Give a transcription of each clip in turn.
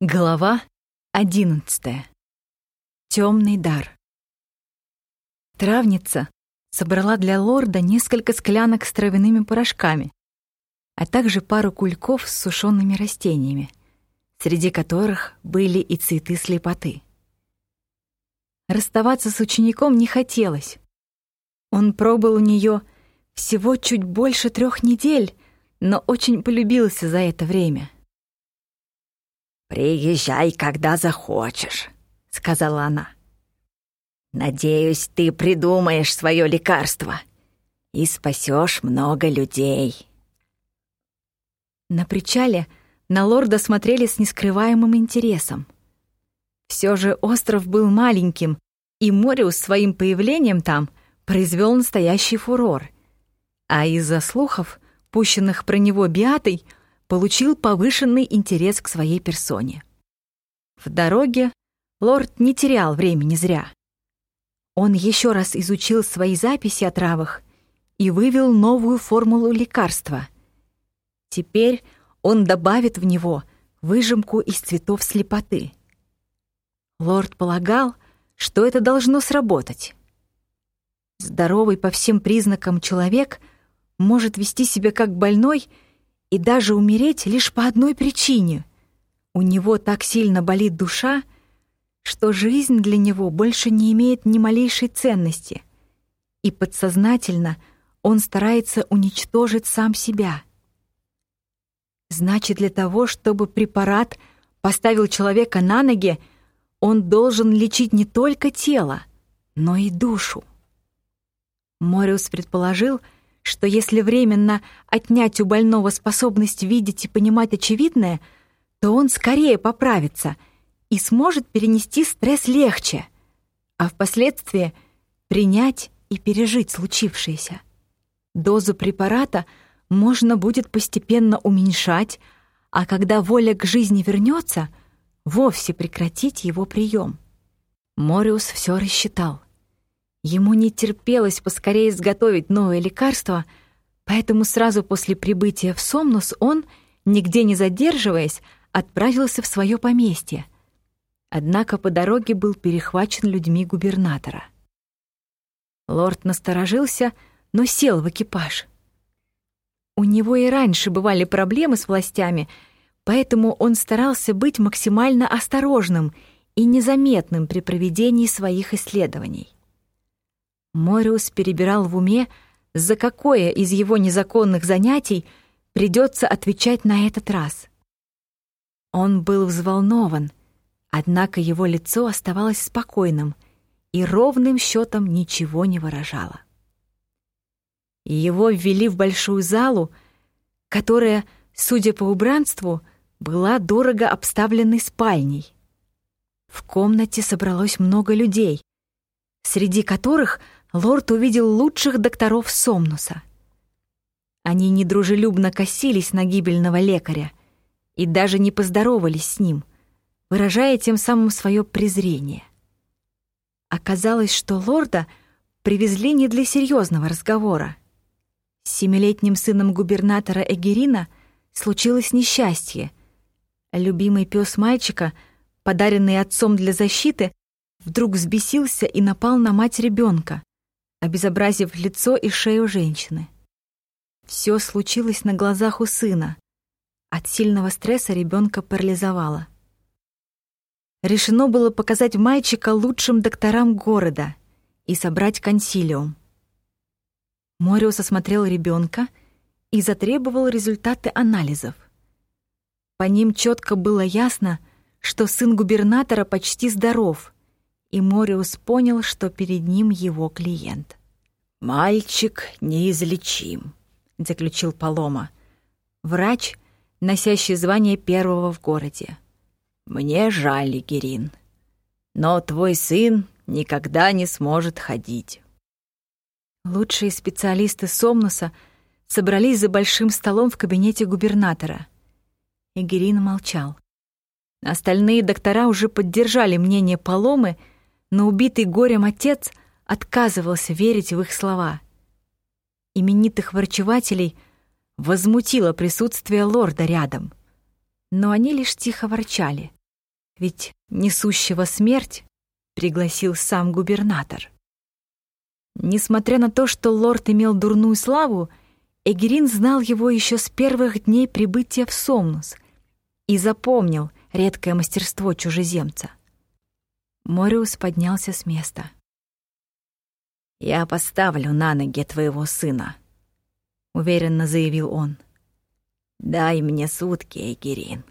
Глава одиннадцатая. Темный дар. Травница собрала для лорда несколько склянок с травяными порошками, а также пару кульков с сушеными растениями, среди которых были и цветы слепоты. Расставаться с учеником не хотелось. Он пробыл у нее всего чуть больше трех недель, но очень полюбился за это время — «Приезжай, когда захочешь», — сказала она. «Надеюсь, ты придумаешь свое лекарство и спасешь много людей». На причале на лорда смотрели с нескрываемым интересом. Все же остров был маленьким, и Мориус своим появлением там произвел настоящий фурор. А из-за слухов, пущенных про него Биатой, получил повышенный интерес к своей персоне. В дороге лорд не терял времени зря. Он еще раз изучил свои записи о травах и вывел новую формулу лекарства. Теперь он добавит в него выжимку из цветов слепоты. Лорд полагал, что это должно сработать. Здоровый по всем признакам человек может вести себя как больной — и даже умереть лишь по одной причине. У него так сильно болит душа, что жизнь для него больше не имеет ни малейшей ценности, и подсознательно он старается уничтожить сам себя. Значит, для того, чтобы препарат поставил человека на ноги, он должен лечить не только тело, но и душу. Мориус предположил, что если временно отнять у больного способность видеть и понимать очевидное, то он скорее поправится и сможет перенести стресс легче, а впоследствии принять и пережить случившееся. Дозу препарата можно будет постепенно уменьшать, а когда воля к жизни вернется, вовсе прекратить его прием. Мориус все рассчитал. Ему не терпелось поскорее изготовить новое лекарство, поэтому сразу после прибытия в Сомнус он, нигде не задерживаясь, отправился в свое поместье. Однако по дороге был перехвачен людьми губернатора. Лорд насторожился, но сел в экипаж. У него и раньше бывали проблемы с властями, поэтому он старался быть максимально осторожным и незаметным при проведении своих исследований. Мориус перебирал в уме, за какое из его незаконных занятий придется отвечать на этот раз. Он был взволнован, однако его лицо оставалось спокойным и ровным счетом ничего не выражало. Его ввели в большую залу, которая, судя по убранству, была дорого обставленной спальней. В комнате собралось много людей, среди которых — лорд увидел лучших докторов Сомнуса. Они недружелюбно косились на гибельного лекаря и даже не поздоровались с ним, выражая тем самым свое презрение. Оказалось, что лорда привезли не для серьезного разговора. С семилетним сыном губернатора Эгерина случилось несчастье. Любимый пес мальчика, подаренный отцом для защиты, вдруг взбесился и напал на мать ребенка, обезобразив лицо и шею женщины. Все случилось на глазах у сына. От сильного стресса ребенка парализовало. Решено было показать мальчика лучшим докторам города и собрать консилиум. Мориус осмотрел ребенка и затребовал результаты анализов. По ним четко было ясно, что сын губернатора почти здоров — и Мориус понял, что перед ним его клиент. «Мальчик неизлечим», — заключил Палома. Врач, носящий звание первого в городе. «Мне жаль, Герин, но твой сын никогда не сможет ходить». Лучшие специалисты Сомнуса собрались за большим столом в кабинете губернатора. Эгерин молчал. Остальные доктора уже поддержали мнение Паломы — но убитый горем отец отказывался верить в их слова. Именитых врачевателей возмутило присутствие лорда рядом, но они лишь тихо ворчали. ведь несущего смерть пригласил сам губернатор. Несмотря на то, что лорд имел дурную славу, Эгерин знал его еще с первых дней прибытия в Сомнус и запомнил редкое мастерство чужеземца. Мориус поднялся с места. «Я поставлю на ноги твоего сына», — уверенно заявил он. «Дай мне сутки, Эгерин,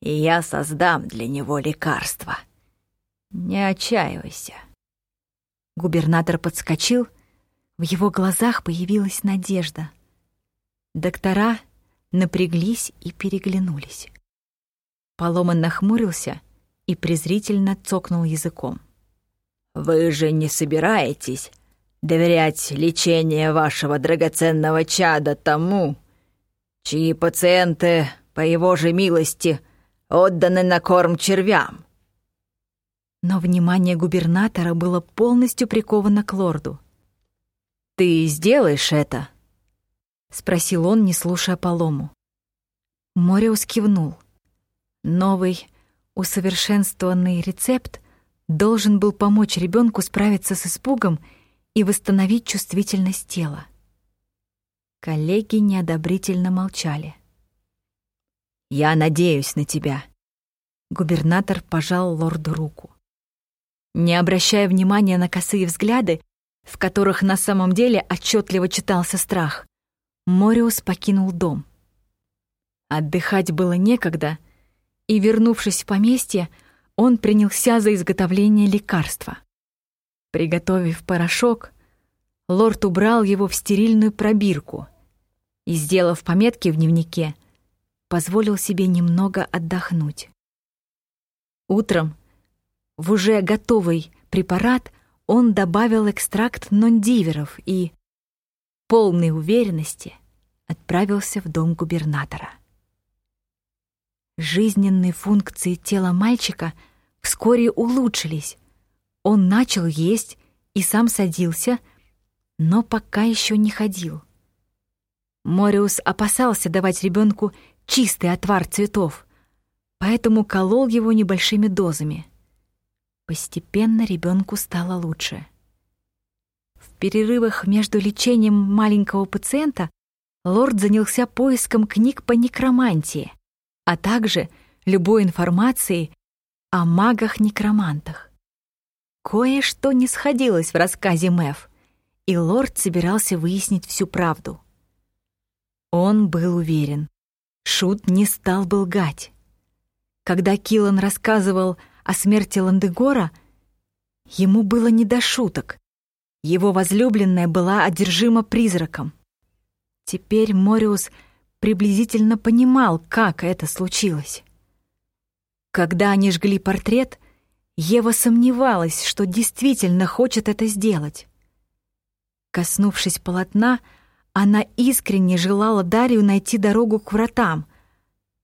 и я создам для него лекарство. Не отчаивайся». Губернатор подскочил, в его глазах появилась надежда. Доктора напряглись и переглянулись. Поломан нахмурился и презрительно цокнул языком. «Вы же не собираетесь доверять лечение вашего драгоценного чада тому, чьи пациенты, по его же милости, отданы на корм червям?» Но внимание губернатора было полностью приковано к лорду. «Ты сделаешь это?» — спросил он, не слушая Полому. Мориус кивнул. Новый, усовершенствованный рецепт должен был помочь ребенку справиться с испугом и восстановить чувствительность тела. Коллеги неодобрительно молчали. «Я надеюсь на тебя», — губернатор пожал лорду руку. Не обращая внимания на косые взгляды, в которых на самом деле отчетливо читался страх, Мориус покинул дом. Отдыхать было некогда, и, вернувшись в поместье, он принялся за изготовление лекарства. Приготовив порошок, лорд убрал его в стерильную пробирку и, сделав пометки в дневнике, позволил себе немного отдохнуть. Утром в уже готовый препарат он добавил экстракт нондиверов и, полной уверенности, отправился в дом губернатора. Жизненные функции тела мальчика вскоре улучшились. Он начал есть и сам садился, но пока еще не ходил. Мориус опасался давать ребенку чистый отвар цветов, поэтому колол его небольшими дозами. Постепенно ребенку стало лучше. В перерывах между лечением маленького пациента лорд занялся поиском книг по некромантии, а также любой информацией о магах-некромантах. Кое-что не сходилось в рассказе Мэв, и лорд собирался выяснить всю правду. Он был уверен, Шут не стал бы лгать. Когда Киллан рассказывал о смерти Ландегора, ему было не до шуток. Его возлюбленная была одержима призраком. Теперь Мориус приблизительно понимал, как это случилось. Когда они жгли портрет, Ева сомневалась, что действительно хочет это сделать. Коснувшись полотна, она искренне желала Дарью найти дорогу к вратам,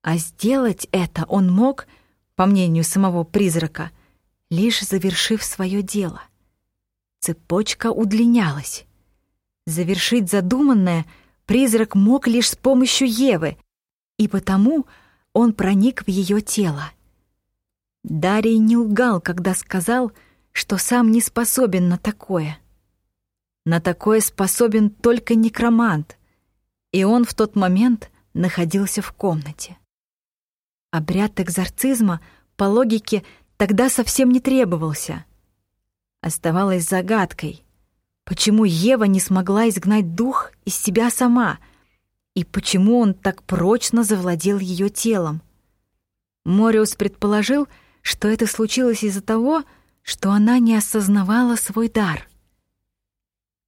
а сделать это он мог, по мнению самого призрака, лишь завершив свое дело — Цепочка удлинялась. Завершить задуманное призрак мог лишь с помощью Евы, и потому он проник в ее тело. Дарий не лгал, когда сказал, что сам не способен на такое. На такое способен только некромант, и он в тот момент находился в комнате. Обряд экзорцизма, по логике, тогда совсем не требовался — оставалась загадкой. Почему Ева не смогла изгнать дух из себя сама? И почему он так прочно завладел ее телом? Мориус предположил, что это случилось из-за того, что она не осознавала свой дар.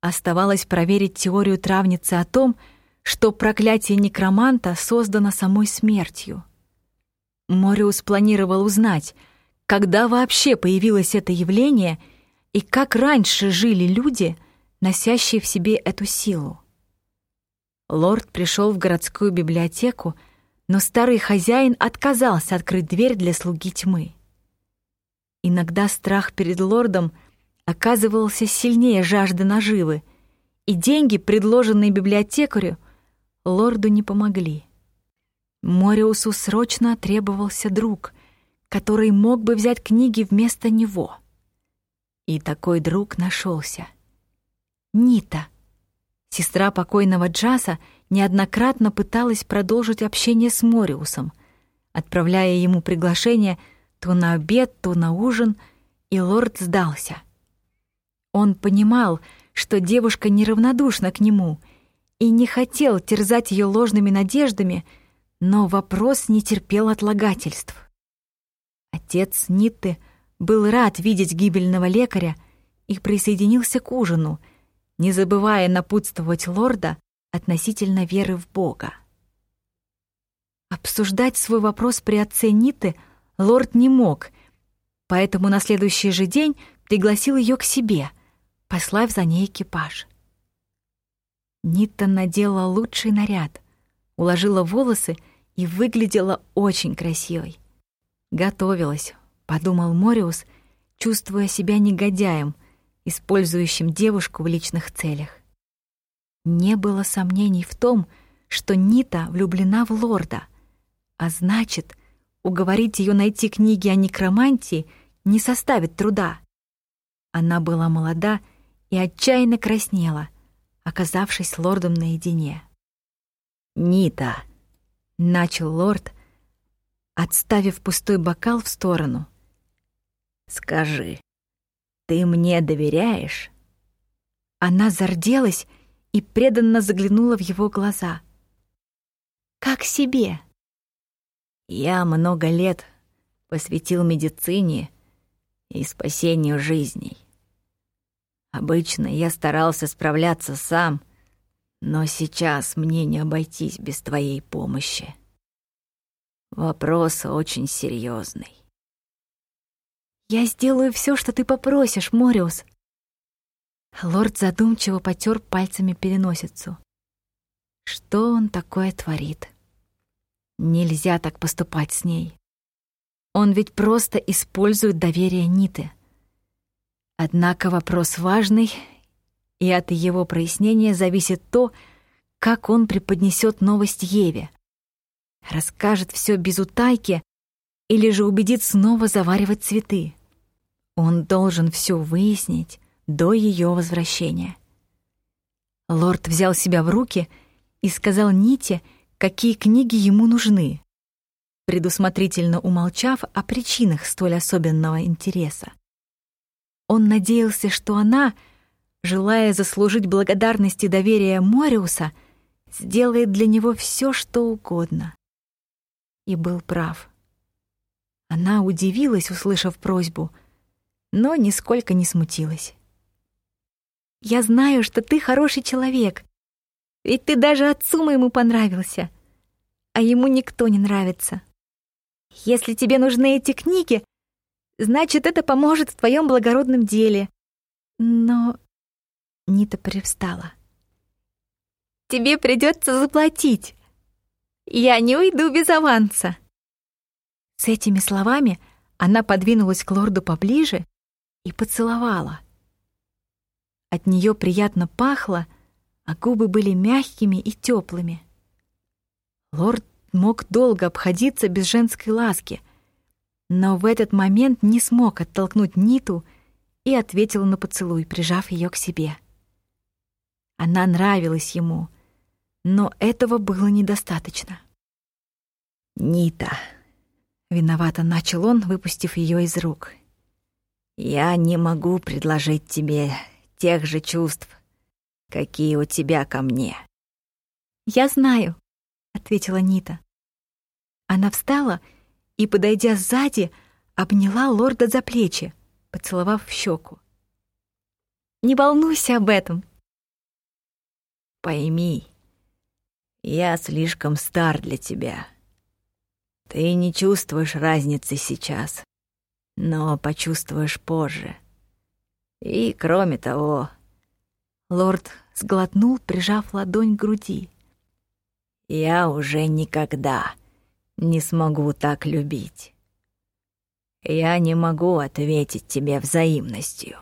Оставалось проверить теорию травницы о том, что проклятие некроманта создано самой смертью. Мориус планировал узнать, когда вообще появилось это явление — и как раньше жили люди, носящие в себе эту силу. Лорд пришел в городскую библиотеку, но старый хозяин отказался открыть дверь для слуги тьмы. Иногда страх перед лордом оказывался сильнее жажды наживы, и деньги, предложенные библиотекарю, лорду не помогли. Мориусу срочно требовался друг, который мог бы взять книги вместо него. И такой друг нашелся. Нита, сестра покойного Джаса, неоднократно пыталась продолжить общение с Мориусом, отправляя ему приглашения то на обед, то на ужин, и лорд сдался. Он понимал, что девушка неравнодушна к нему и не хотел терзать ее ложными надеждами, но вопрос не терпел отлагательств. Отец Нитты был рад видеть гибельного лекаря и присоединился к ужину, не забывая напутствовать лорда относительно веры в Бога. Обсуждать свой вопрос при отце Ниты лорд не мог, поэтому на следующий же день пригласил ее к себе, послав за ней экипаж. Нита надела лучший наряд, уложила волосы и выглядела очень красивой. Готовилась, подумал Мориус, чувствуя себя негодяем, использующим девушку в личных целях. Не было сомнений в том, что Нита влюблена в лорда, а значит, уговорить ее найти книги о некромантии не составит труда. Она была молода и отчаянно краснела, оказавшись лордом наедине. «Нита!» — начал лорд, отставив пустой бокал в сторону. «Скажи, ты мне доверяешь?» Она зарделась и преданно заглянула в его глаза. «Как себе?» «Я много лет посвятил медицине и спасению жизней. Обычно я старался справляться сам, но сейчас мне не обойтись без твоей помощи. Вопрос очень серьезный. Я сделаю все, что ты попросишь, Мориус. Лорд задумчиво потер пальцами переносицу. Что он такое творит? Нельзя так поступать с ней. Он ведь просто использует доверие Ниты. Однако вопрос важный, и от его прояснения зависит то, как он преподнесет новость Еве. Расскажет все без утайки или же убедит снова заваривать цветы. Он должен все выяснить до ее возвращения. Лорд взял себя в руки и сказал Ните, какие книги ему нужны, предусмотрительно умолчав о причинах столь особенного интереса. Он надеялся, что она, желая заслужить благодарность и доверие Мориуса, сделает для него все, что угодно. И был прав. Она удивилась, услышав просьбу, но нисколько не смутилась. «Я знаю, что ты хороший человек, ведь ты даже отцу моему понравился, а ему никто не нравится. Если тебе нужны эти книги, Значит, это поможет в твоем благородном деле. Но... Нита привстала. Тебе придется заплатить. Я не уйду без аванса. С этими словами она подвинулась к лорду поближе и поцеловала. От нее приятно пахло, а губы были мягкими и теплыми. Лорд мог долго обходиться без женской ласки, но в этот момент не смог оттолкнуть Ниту и ответил на поцелуй, прижав ее к себе. Она нравилась ему, но этого было недостаточно. «Нита», — виновато начал он, выпустив ее из рук, — «я не могу предложить тебе тех же чувств, какие у тебя ко мне». «Я знаю», — ответила Нита. Она встала и подойдя сзади, обняла лорда за плечи, поцеловав в щеку. «Не волнуйся об этом!» «Пойми, я слишком стар для тебя. Ты не чувствуешь разницы сейчас, но почувствуешь позже. И, кроме того...» Лорд сглотнул, прижав ладонь к груди. «Я уже никогда не смогу так любить. Я не могу ответить тебе взаимностью».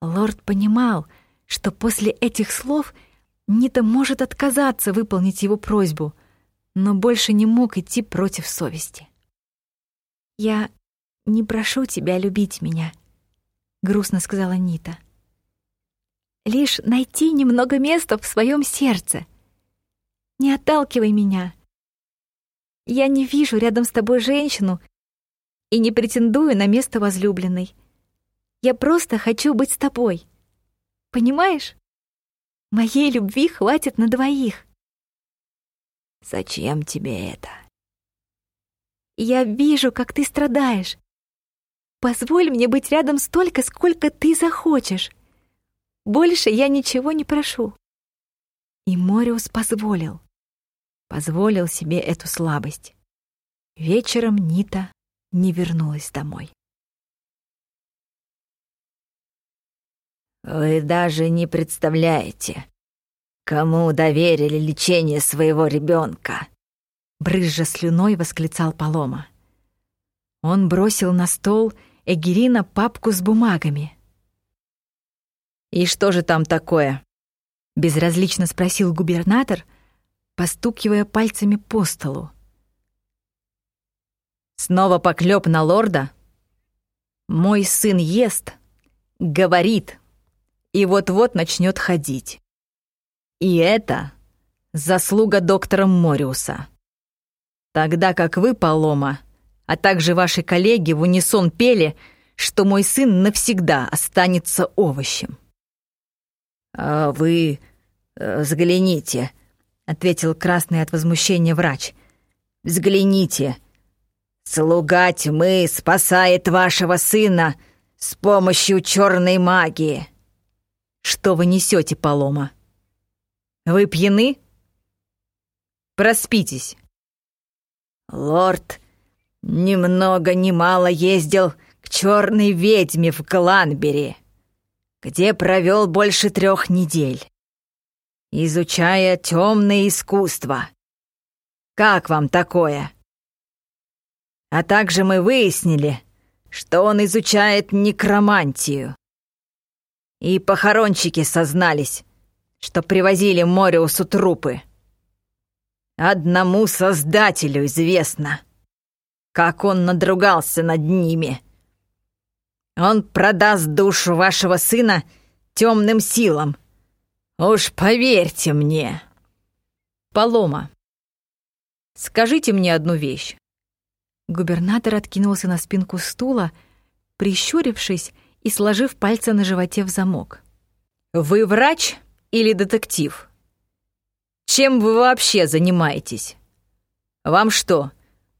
Лорд понимал, что после этих слов Нита может отказаться выполнить его просьбу, но больше не мог идти против совести. «Я не прошу тебя любить меня», — грустно сказала Нита. «Лишь найти немного места в своем сердце. Не отталкивай меня. Я не вижу рядом с тобой женщину и не претендую на место возлюбленной. Я просто хочу быть с тобой. Понимаешь? Моей любви хватит на двоих. Зачем тебе это? Я вижу, как ты страдаешь. Позволь мне быть рядом столько, сколько ты захочешь. Больше я ничего не прошу. И Мориус позволил. Позволил себе эту слабость. Вечером Нита не вернулась домой. Вы даже не представляете, кому доверили лечение своего ребенка. Брызжа слюной восклицал Палома. Он бросил на стол Эгерина папку с бумагами. «И что же там такое?» — безразлично спросил губернатор, постукивая пальцами по столу. «Снова поклёп на лорда? Мой сын ест, говорит, и вот-вот начнет ходить. И это заслуга доктора Мориуса. Тогда как вы, Палома, а также ваши коллеги в унисон пели, что мой сын навсегда останется овощем. «А вы э, взгляните», — ответил красный от возмущения врач. «Взгляните. Слуга тьмы спасает вашего сына с помощью черной магии». Что вы несете, Полома? Вы пьяны? Проспитесь. Лорд немного ни мало ездил к черной ведьме в Гланбери, где провел больше трех недель, изучая темное искусство. Как вам такое? А также мы выяснили, что он изучает некромантию. И похоронщики сознались, что привозили Мориусу трупы. Одному Создателю известно, как он надругался над ними. Он продаст душу вашего сына темным силам. Уж поверьте мне. Полома, скажите мне одну вещь. Губернатор откинулся на спинку стула, прищурившись и сложив пальцы на животе в замок. «Вы врач или детектив? Чем вы вообще занимаетесь? Вам что,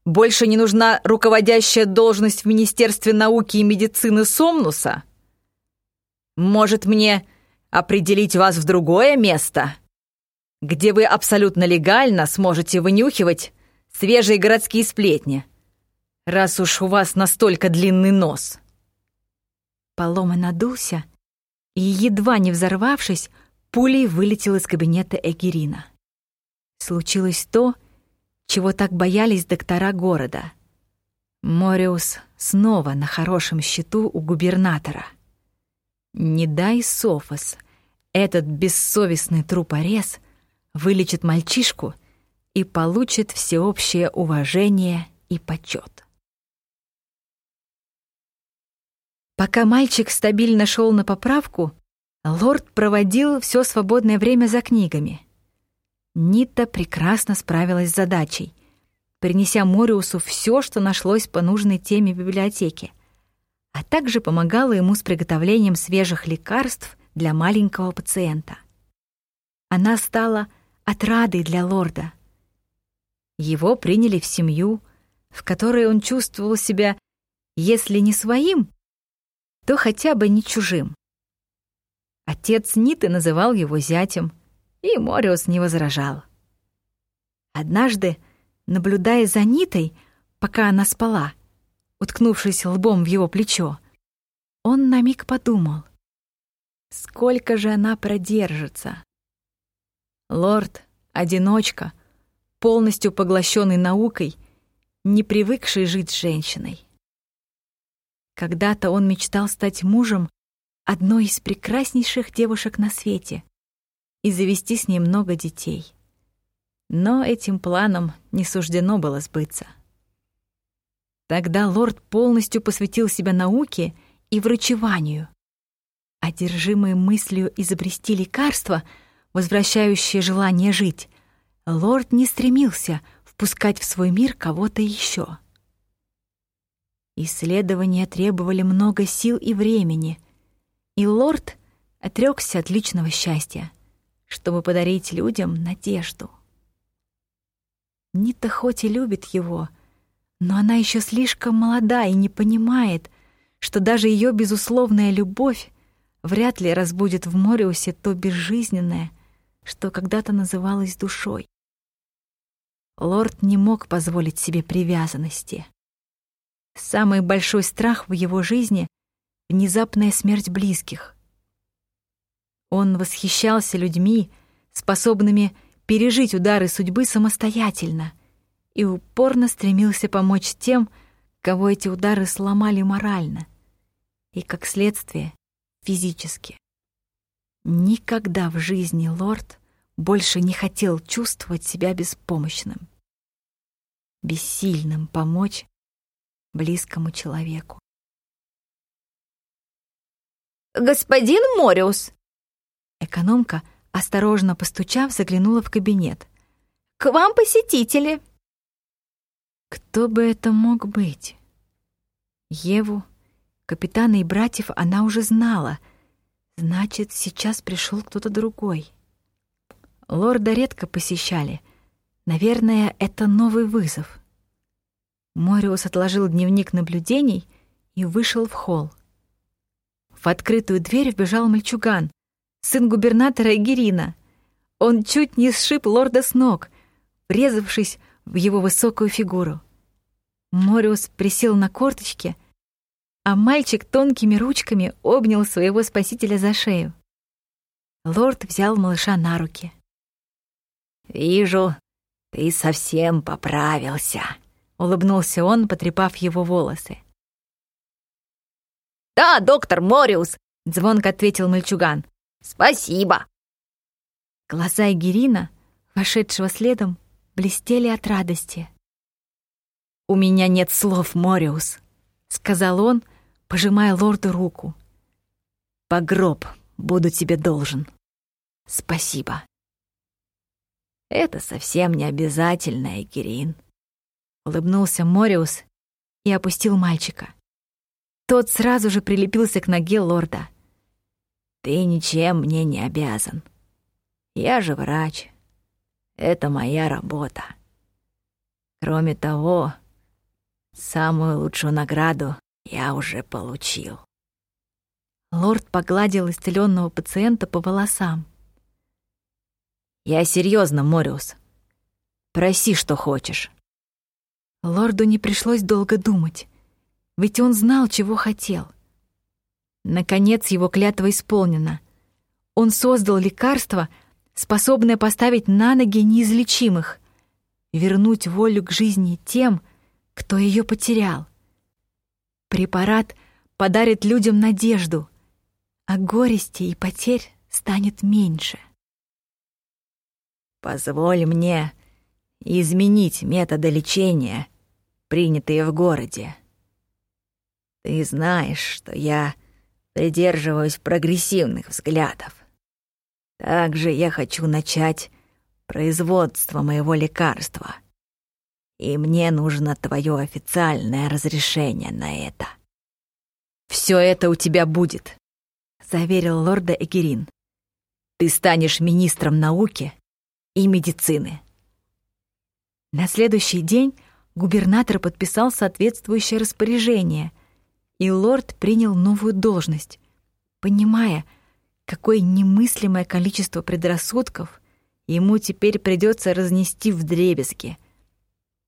больше не нужна руководящая должность в Министерстве науки и медицины Сомнуса? Может, мне определить вас в другое место, где вы абсолютно легально сможете вынюхивать свежие городские сплетни, раз уж у вас настолько длинный нос?» Полома надулся и, едва не взорвавшись, пулей вылетел из кабинета Эгерина. Случилось то, чего так боялись доктора города. Мориус снова на хорошем счету у губернатора. Не дай Софос, этот бессовестный трупорез вылечит мальчишку и получит всеобщее уважение и почет. Пока мальчик стабильно шел на поправку, лорд проводил все свободное время за книгами. Нита прекрасно справилась с задачей, принеся Мориусу все, что нашлось по нужной теме в библиотеке, а также помогала ему с приготовлением свежих лекарств для маленького пациента. Она стала отрадой для лорда. Его приняли в семью, в которой он чувствовал себя, если не своим, то хотя бы не чужим. Отец Ниты называл его зятем, и Мориус не возражал. Однажды, наблюдая за Нитой, пока она спала, уткнувшись лбом в его плечо, он на миг подумал, сколько же она продержится. Лорд — одиночка, полностью поглощенный наукой, не привыкший жить с женщиной. Когда-то он мечтал стать мужем одной из прекраснейших девушек на свете и завести с ней много детей. Но этим планам не суждено было сбыться. Тогда лорд полностью посвятил себя науке и врачеванию. Одержимый мыслью изобрести лекарство, возвращающее желание жить, лорд не стремился впускать в свой мир кого-то еще. Исследования требовали много сил и времени, и лорд отрекся от личного счастья, чтобы подарить людям надежду. Нита хоть и любит его, но она еще слишком молода и не понимает, что даже ее безусловная любовь вряд ли разбудит в Мориусе то безжизненное, что когда-то называлось душой. Лорд не мог позволить себе привязанности. Самый большой страх в его жизни — внезапная смерть близких. Он восхищался людьми, способными пережить удары судьбы самостоятельно, и упорно стремился помочь тем, кого эти удары сломали морально и, как следствие, физически. Никогда в жизни лорд больше не хотел чувствовать себя беспомощным, бессильным помочь близкому человеку. «Господин Мориус!» Экономка, осторожно постучав, заглянула в кабинет. «К вам посетители!» Кто бы это мог быть? Еву, капитана и братьев она уже знала. Значит, сейчас пришел кто-то другой. Лорда редко посещали. Наверное, это новый вызов. Мориус отложил дневник наблюдений и вышел в холл. В открытую дверь вбежал мальчуган, сын губернатора Герина. Он чуть не сшиб лорда с ног, врезавшись в его высокую фигуру. Мориус присел на корточки, а мальчик тонкими ручками обнял своего спасителя за шею. Лорд взял малыша на руки. «Вижу, ты совсем поправился», — улыбнулся он, потрепав его волосы. «Да, доктор Мориус», — звонко ответил мальчуган. «Спасибо». Глаза Эгерина, вошедшего следом, блестели от радости. «У меня нет слов, Мориус», — сказал он, пожимая лорду руку. «По гроб буду тебе должен. Спасибо». «Это совсем не обязательно, Экерин», — улыбнулся Мориус и опустил мальчика. Тот сразу же прилепился к ноге лорда. «Ты ничем мне не обязан. Я же врач, это моя работа. Кроме того, самую лучшую награду я уже получил. Лорд погладил исцеленного пациента по волосам. Я серьезно, Мориус. Проси, что хочешь. Лорду не пришлось долго думать, ведь он знал, чего хотел. Наконец его клятва исполнена. Он создал лекарство — способная поставить на ноги неизлечимых, вернуть волю к жизни тем, кто ее потерял. Препарат подарит людям надежду, а горести и потерь станет меньше. Позволь мне изменить методы лечения, принятые в городе. Ты знаешь, что я придерживаюсь прогрессивных взглядов. Также я хочу начать производство моего лекарства. И мне нужно твое официальное разрешение на это. Все это у тебя будет, заверил лорда Эгерин. Ты станешь министром науки и медицины. На следующий день губернатор подписал соответствующее распоряжение, и лорд принял новую должность, понимая, какое немыслимое количество предрассудков ему теперь придется разнести в дребезги,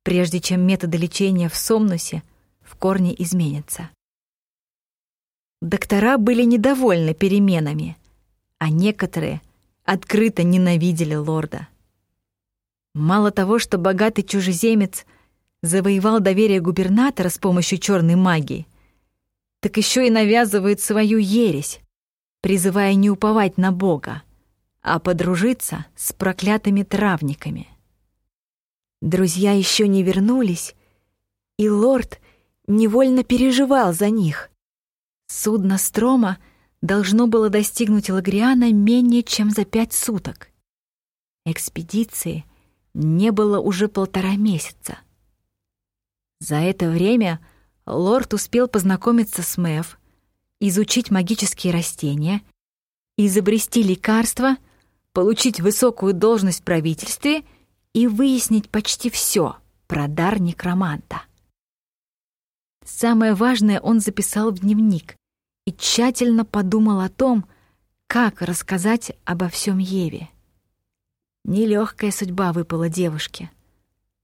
прежде чем методы лечения в Сомнусе в корне изменятся. Доктора были недовольны переменами, а некоторые открыто ненавидели лорда. Мало того, что богатый чужеземец завоевал доверие губернатора с помощью черной магии, так еще и навязывает свою ересь, призывая не уповать на Бога, а подружиться с проклятыми травниками. Друзья еще не вернулись, и лорд невольно переживал за них. Судно Строма должно было достигнуть Лагриана менее чем за пять суток. Экспедиции не было уже полтора месяца. За это время лорд успел познакомиться с Мэв, изучить магические растения, изобрести лекарства, получить высокую должность в правительстве и выяснить почти все про дар некроманта. Самое важное он записал в дневник и тщательно подумал о том, как рассказать обо всем Еве. Нелегкая судьба выпала девушке.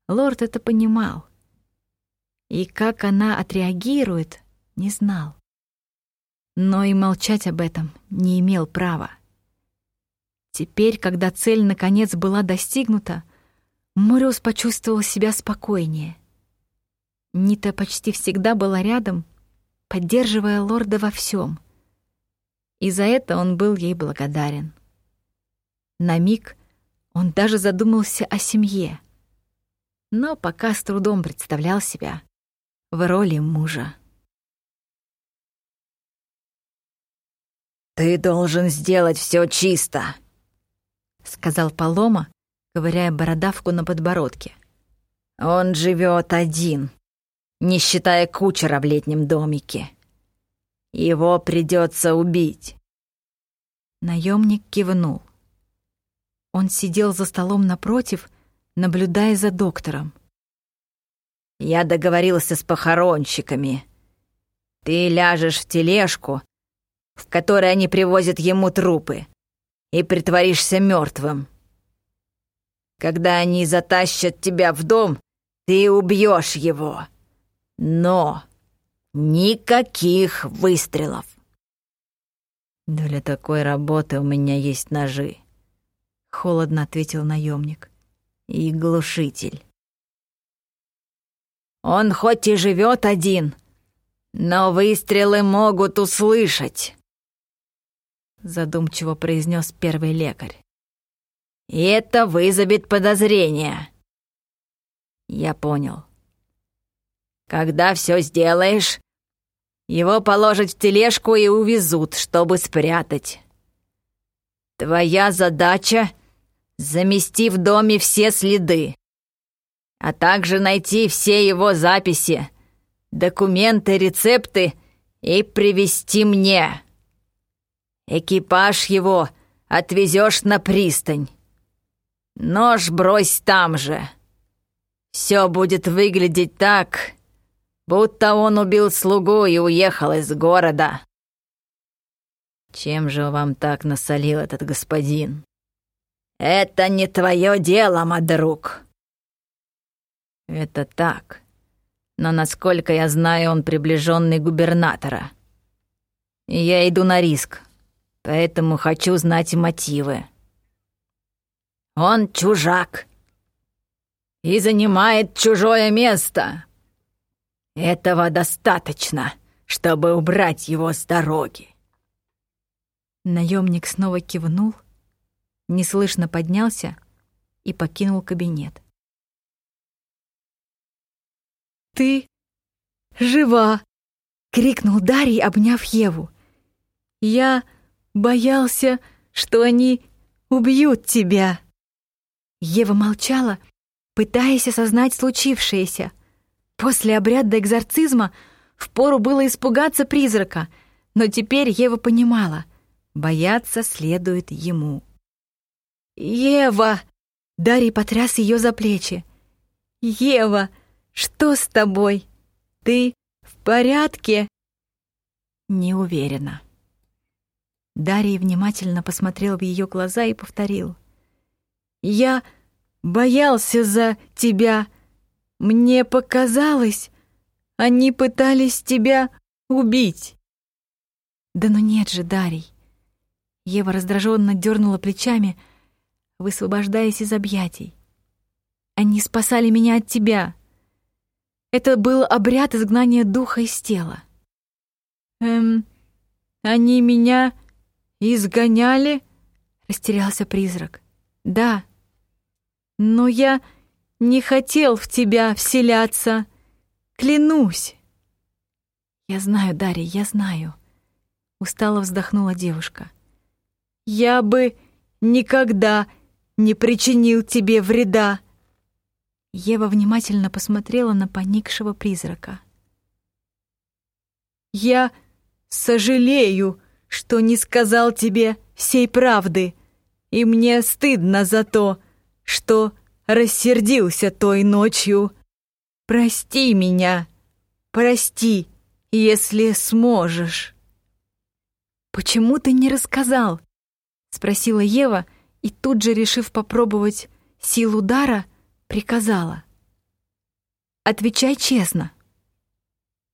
Лорд это понимал. И как она отреагирует, не знал. Но и молчать об этом не имел права. Теперь, когда цель наконец была достигнута, Мориус почувствовал себя спокойнее. Нита почти всегда была рядом, поддерживая лорда во всем. И за это он был ей благодарен. На миг он даже задумался о семье, но пока с трудом представлял себя в роли мужа. «Ты должен сделать все чисто», — сказал Палома, ковыряя бородавку на подбородке. «Он живет один, не считая кучера в летнем домике. Его придется убить». Наемник кивнул. Он сидел за столом напротив, наблюдая за доктором. Я договорился с похоронщиками. Ты ляжешь в тележку, в которой они привозят ему трупы, и притворишься мертвым. Когда они затащат тебя в дом, ты убьешь его. Но никаких выстрелов. Для такой работы у меня есть ножи, холодно ответил наемник. И глушитель. Он хоть и живет один, но выстрелы могут услышать, задумчиво произнес первый лекарь. И это вызовет подозрение. Я понял. Когда все сделаешь, его положат в тележку и увезут, чтобы спрятать. Твоя задача — замести в доме все следы а также найти все его записи, документы, рецепты и привести мне. Экипаж его отвезешь на пристань. Нож брось там же. Все будет выглядеть так, будто он убил слугу и уехал из города. Чем же вам так насолил этот господин? Это не твое дело, мой друг. «Это так. Но, насколько я знаю, он приближенный губернатора. Я иду на риск, поэтому хочу знать мотивы». «Он чужак и занимает чужое место. Этого достаточно, чтобы убрать его с дороги». Наемник снова кивнул, неслышно поднялся и покинул кабинет. «Ты жива!» — крикнул Дарий, обняв Еву. «Я боялся, что они убьют тебя!» Ева молчала, пытаясь осознать случившееся. После обряда экзорцизма впору было испугаться призрака, но теперь Ева понимала — бояться следует ему. «Ева!» — Дарий потряс ее за плечи. «Ева!» Что с тобой? Ты в порядке?» «Не уверена». Дарий внимательно посмотрел в ее глаза и повторил. «Я боялся за тебя. Мне показалось, они пытались тебя убить». «Да ну нет же, Дарий!» Ева раздраженно дернула плечами, высвобождаясь из объятий. «Они спасали меня от тебя. Это был обряд изгнания духа из тела. «Эм, они меня изгоняли?» — растерялся призрак. «Да, но я не хотел в тебя вселяться, клянусь». Я знаю, Дарья, я знаю. Устало вздохнула девушка. Я бы никогда не причинил тебе вреда. Ева внимательно посмотрела на поникшего призрака. Я сожалею, что не сказал тебе всей правды, и мне стыдно за то, что рассердился той ночью. Прости меня, прости, если сможешь. Почему ты не рассказал? спросила Ева и тут же, решив попробовать силу удара, приказала: "Отвечай честно".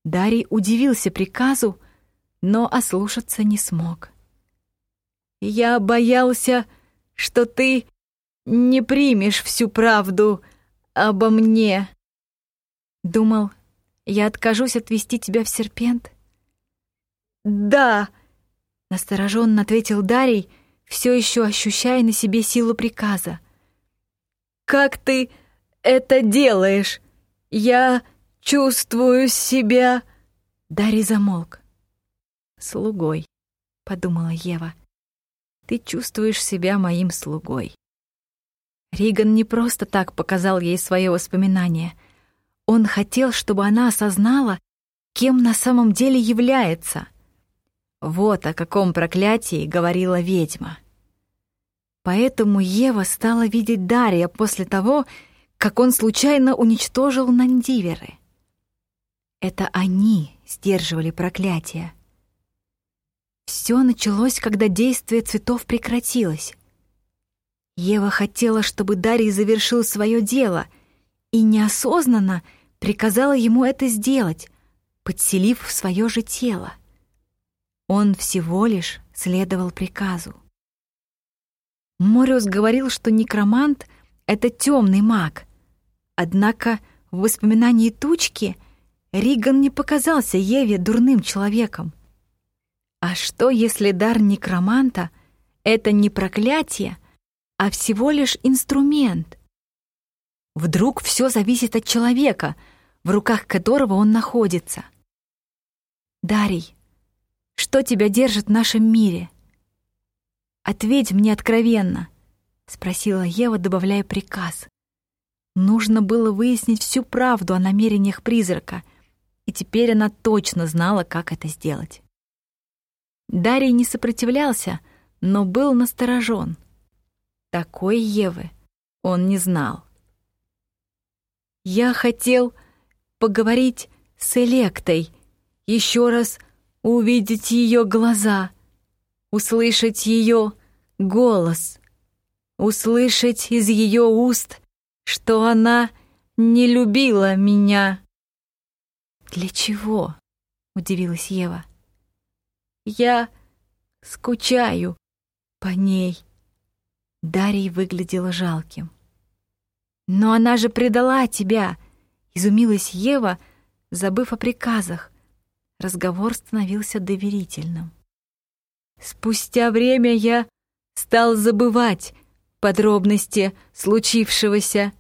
Дарий удивился приказу, но ослушаться не смог. «Я боялся, что ты не примешь всю правду обо мне». Думал, я откажусь отвести тебя в серпент? «Да», — настороженно ответил Дарий, все еще ощущая на себе силу приказа. «Как ты это делаешь? Я чувствую себя...» Дарий замолк. «Слугой», — подумала Ева. «Ты чувствуешь себя моим слугой». Риган не просто так показал ей свое воспоминание. Он хотел, чтобы она осознала, кем на самом деле является. Вот о каком проклятии говорила ведьма. Поэтому Ева стала видеть Дарья после того, как он случайно уничтожил Нандиверы. Это они сдерживали проклятие. Все началось, когда действие цветов прекратилось. Ева хотела, чтобы Дарий завершил свое дело, и неосознанно приказала ему это сделать, подселив в свое же тело. Он всего лишь следовал приказу. Мориус говорил, что некромант — это темный маг. Однако в воспоминании тучки — Риган не показался Еве дурным человеком. А что, если дар некроманта — это не проклятие, а всего лишь инструмент? Вдруг все зависит от человека, в руках которого он находится. Дарий, что тебя держит в нашем мире? Ответь мне откровенно, спросила Ева, добавляя приказ. Нужно было выяснить всю правду о намерениях призрака — и теперь она точно знала, как это сделать. Дарий не сопротивлялся, но был насторожен. Такой Евы он не знал. «Я хотел поговорить с Электой, еще раз увидеть ее глаза, услышать ее голос, услышать из ее уст, что она не любила меня. «Для чего?» — удивилась Ева. «Я скучаю по ней». Дарий выглядела жалким. «Но она же предала тебя!» — изумилась Ева, забыв о приказах. Разговор становился доверительным. Спустя время я стал забывать подробности случившегося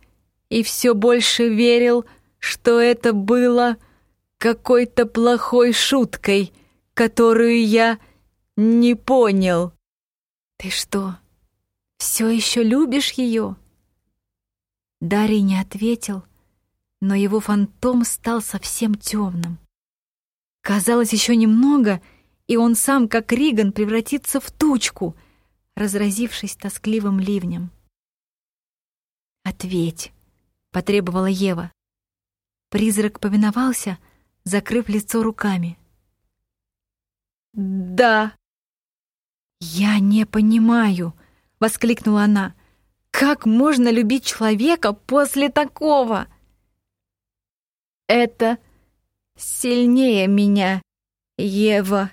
и все больше верил, что это было какой-то плохой шуткой, которую я не понял. Ты что, все еще любишь ее? Дарий не ответил, но его фантом стал совсем темным. Казалось, еще немного, и он сам, как Риган, превратится в тучку, разразившись тоскливым ливнем. «Ответь», — потребовала Ева. Призрак повиновался, — закрыв лицо руками. «Да». «Я не понимаю», — воскликнула она. «Как можно любить человека после такого?» «Это сильнее меня, Ева».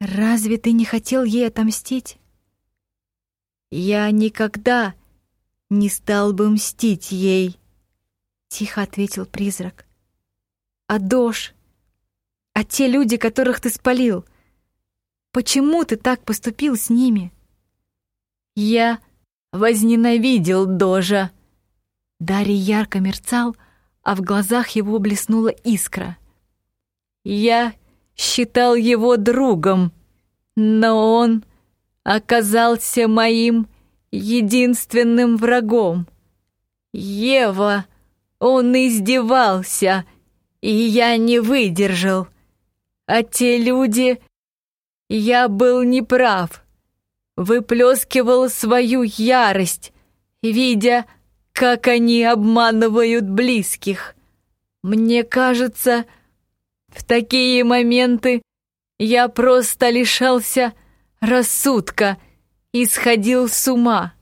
«Разве ты не хотел ей отомстить?» «Я никогда не стал бы мстить ей», — тихо ответил призрак а Дош, а те люди, которых ты спалил. Почему ты так поступил с ними? Я возненавидел Дожа. Дарий ярко мерцал, а в глазах его блеснула искра. Я считал его другом, но он оказался моим единственным врагом. Ева, он издевался, и я не выдержал. А те люди... Я был неправ. Выплескивал свою ярость, видя, как они обманывают близких. Мне кажется, в такие моменты я просто лишался рассудка и сходил с ума.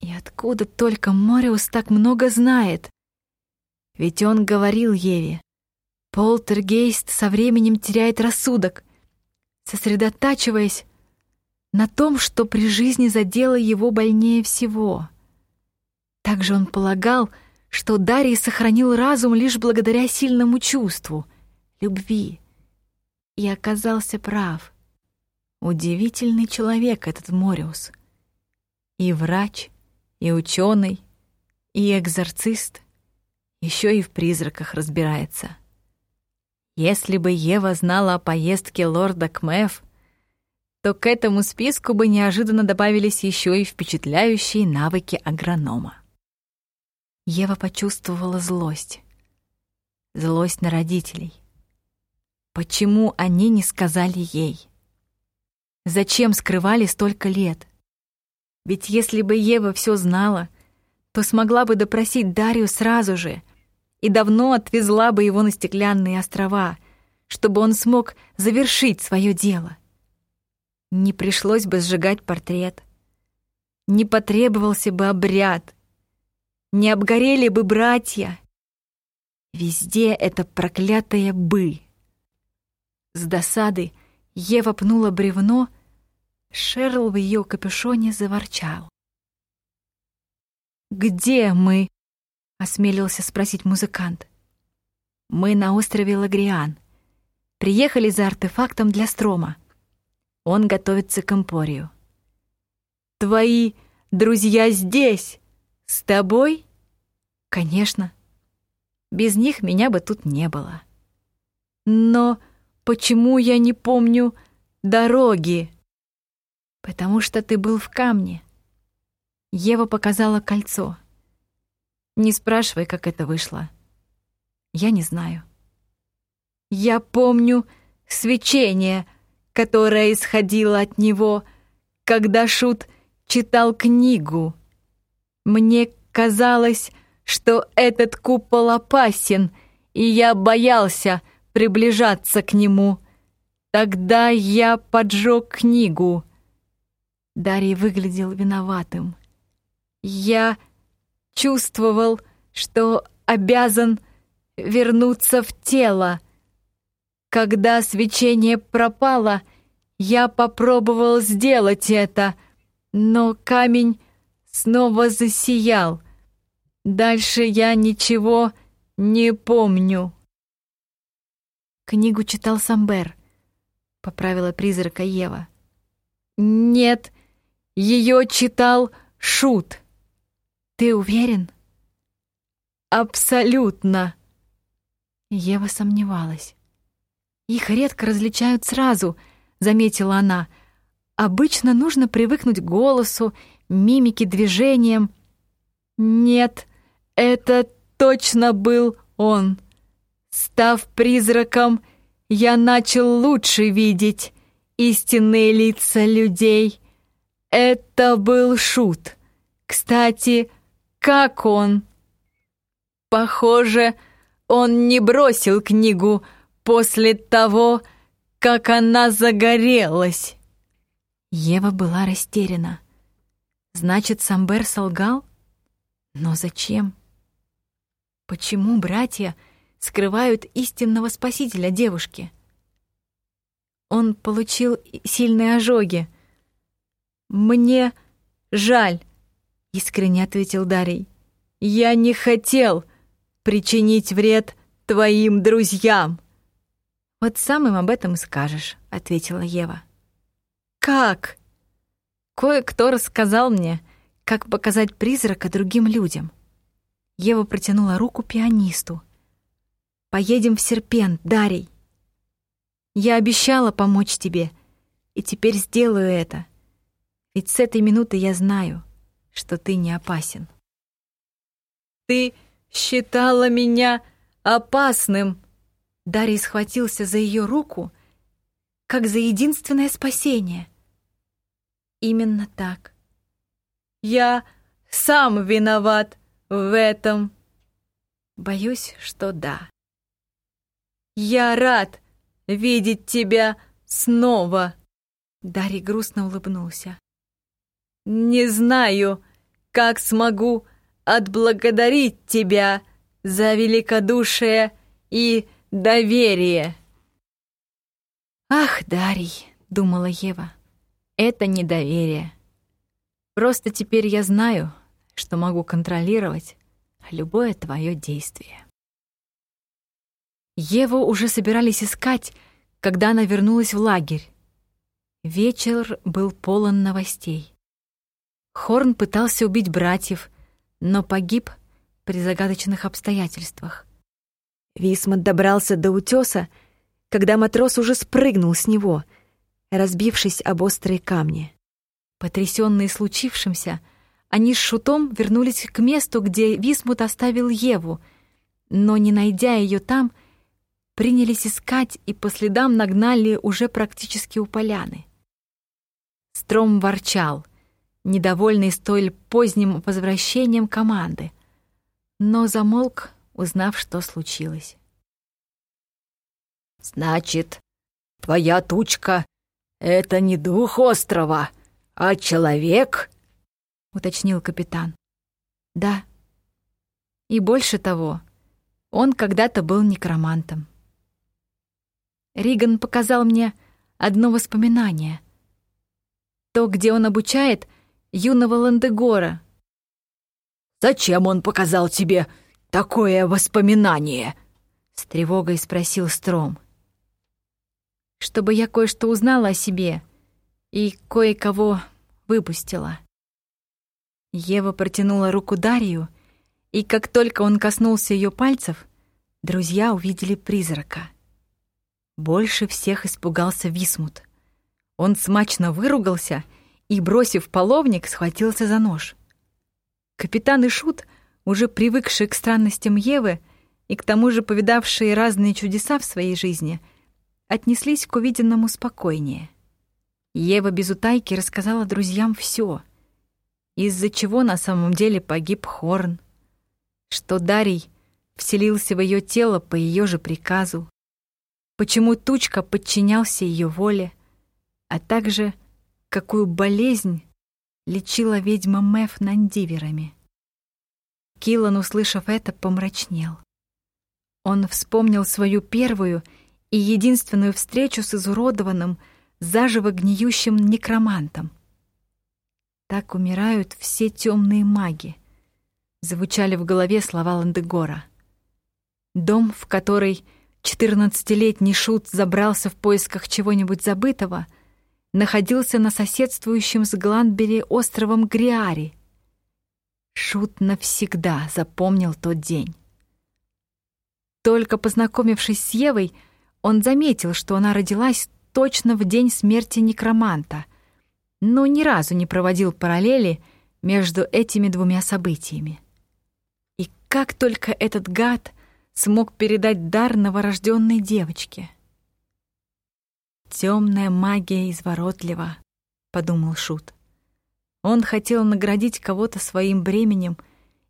И откуда только Мориус так много знает? Ведь он говорил Еве. Полтергейст со временем теряет рассудок, сосредотачиваясь на том, что при жизни задело его больнее всего. Также он полагал, что Дарий сохранил разум лишь благодаря сильному чувству — любви. И оказался прав. Удивительный человек этот Мориус. И врач, и ученый, и экзорцист. Еще и в призраках разбирается. Если бы Ева знала о поездке лорда Кмеф, то к этому списку бы неожиданно добавились еще и впечатляющие навыки агронома. Ева почувствовала злость. Злость на родителей. Почему они не сказали ей? Зачем скрывали столько лет? Ведь если бы Ева все знала, то смогла бы допросить Дарью сразу же и давно отвезла бы его на стеклянные острова, чтобы он смог завершить свое дело. Не пришлось бы сжигать портрет. Не потребовался бы обряд — не обгорели бы братья. Везде это проклятое «бы». С досады Ева пнула бревно, Шерл в ее капюшоне заворчал. «Где мы?» — осмелился спросить музыкант. «Мы на острове Лагриан. Приехали за артефактом для Строма. Он готовится к Эмпорию». «Твои друзья здесь!» «С тобой?» «Конечно. Без них меня бы тут не было». «Но почему я не помню дороги?» «Потому что ты был в камне». Ева показала кольцо. «Не спрашивай, как это вышло. Я не знаю». «Я помню свечение, которое исходило от него, когда Шут читал книгу», мне казалось, что этот купол опасен, и я боялся приближаться к нему. Тогда я поджег книгу. Дарий выглядел виноватым. Я чувствовал, что обязан вернуться в тело. Когда свечение пропало, я попробовал сделать это, но камень снова засиял. Дальше я ничего не помню. Книгу читал Самбер, поправила призрака Ева. Нет, ее читал Шут. Ты уверен? Абсолютно. Ева сомневалась. Их редко различают сразу, заметила она. Обычно нужно привыкнуть к голосу мимики, движением. Нет, это точно был он. Став призраком, я начал лучше видеть истинные лица людей. Это был шут. Кстати, как он? Похоже, он не бросил книгу после того, как она загорелась. Ева была растеряна. Значит, Самбер солгал? Но зачем? Почему братья скрывают истинного спасителя девушки? Он получил сильные ожоги. «Мне жаль», — искренне ответил Дарий. «Я не хотел причинить вред твоим друзьям». «Вот сам им об этом и скажешь», — ответила Ева. «Как?» Кое-кто рассказал мне, как показать призрака другим людям. Ева протянула руку пианисту. Поедем в Серпент, Дарий. Я обещала помочь тебе, и теперь сделаю это. Ведь с этой минуты я знаю, что ты не опасен. Ты считала меня опасным. Дарий схватился за ее руку, как за единственное спасение. Именно так. Я сам виноват в этом. Боюсь, что да. Я рад видеть тебя снова. Дарий грустно улыбнулся. Не знаю, как смогу отблагодарить тебя за великодушие и доверие. Ах, Дарий, думала Ева, это не доверие. Просто теперь я знаю, что могу контролировать любое твое действие. Еву уже собирались искать, когда она вернулась в лагерь. Вечер был полон новостей. Хорн пытался убить братьев, но погиб при загадочных обстоятельствах. Висмот добрался до утеса, когда матрос уже спрыгнул с него, разбившись об острые камни. Потрясенные случившимся, они с Шутом вернулись к месту, где Висмут оставил Еву, но, не найдя ее там, принялись искать и по следам нагнали уже практически у поляны. Стром ворчал, недовольный столь поздним возвращением команды, но замолк, узнав, что случилось. «Значит, твоя тучка — это не дух острова, а человек?» — уточнил капитан. «Да. И больше того, он когда-то был некромантом. Риган показал мне одно воспоминание. То, где он обучает юного Ландегора. «Зачем он показал тебе такое воспоминание?» — с тревогой спросил Стром. «Чтобы я кое-что узнала о себе и кое-кого выпустила». Ева протянула руку Дарью, и как только он коснулся ее пальцев, друзья увидели призрака. Больше всех испугался Висмут. Он смачно выругался и, бросив половник, схватился за нож. Капитан и Шут, уже привыкшие к странностям Евы и к тому же повидавшие разные чудеса в своей жизни, отнеслись к увиденному спокойнее. Ева без утайки рассказала друзьям все, из-за чего на самом деле погиб Хорн, что Дарий вселился в ее тело по ее же приказу, почему Тучка подчинялся ее воле, а также какую болезнь лечила ведьма Мэф нандиверами. Киллан, услышав это, помрачнел. Он вспомнил свою первую и единственную встречу с изуродованным, заживо гниющим некромантом. Так умирают все темные маги. Звучали в голове слова Ландегора. Дом, в который Четырнадцатилетний Шут забрался в поисках чего-нибудь забытого, находился на соседствующем с Гланбери островом Гриари. Шут навсегда запомнил тот день. Только познакомившись с Евой, он заметил, что она родилась точно в день смерти некроманта, но ни разу не проводил параллели между этими двумя событиями. И как только этот гад — смог передать дар новорожденной девочке. Темная магия изворотлива, подумал Шут. Он хотел наградить кого-то своим бременем